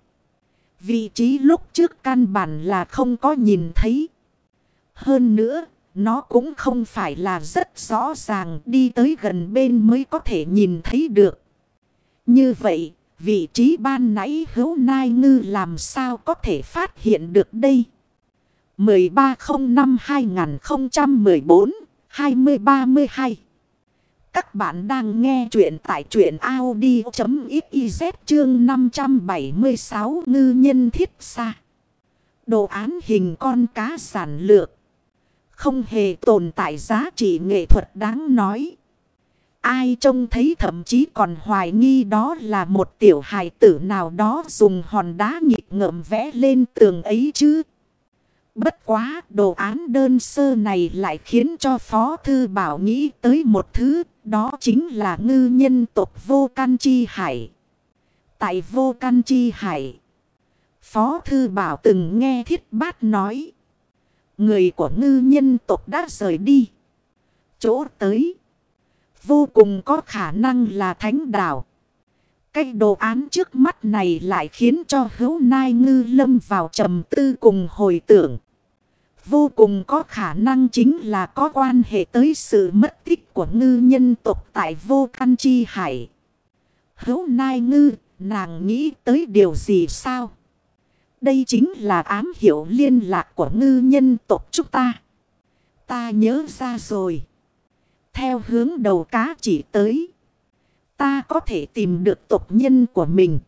Vị trí lúc trước căn bản là không có nhìn thấy. Hơn nữa, nó cũng không phải là rất rõ ràng đi tới gần bên mới có thể nhìn thấy được. Như vậy, vị trí ban nãy hữu nai ngư làm sao có thể phát hiện được đây? 1305-2014-2032 Các bạn đang nghe chuyện tại truyện Audi.xyz chương 576 ngư nhân thiết xa. Đồ án hình con cá sản lược. Không hề tồn tại giá trị nghệ thuật đáng nói. Ai trông thấy thậm chí còn hoài nghi đó là một tiểu hài tử nào đó dùng hòn đá nhịp ngợm vẽ lên tường ấy chứ. Bất quá đồ án đơn sơ này lại khiến cho Phó Thư Bảo nghĩ tới một thứ, đó chính là ngư nhân tộc Vô Can Chi Hải. Tại Vô Can Chi Hải, Phó Thư Bảo từng nghe thiết bát nói, người của ngư nhân tộc đã rời đi. Chỗ tới, vô cùng có khả năng là thánh đảo. Cái đồ án trước mắt này lại khiến cho hữu nai ngư lâm vào trầm tư cùng hồi tưởng vô cùng có khả năng chính là có quan hệ tới sự mất tích của ngư nhân tộc tại vô căn chi hải. Hấu nai ngư, nàng nghĩ tới điều gì sao? Đây chính là ám hiệu liên lạc của ngư nhân tộc chúng ta. Ta nhớ ra rồi. Theo hướng đầu cá chỉ tới. Ta có thể tìm được tộc nhân của mình.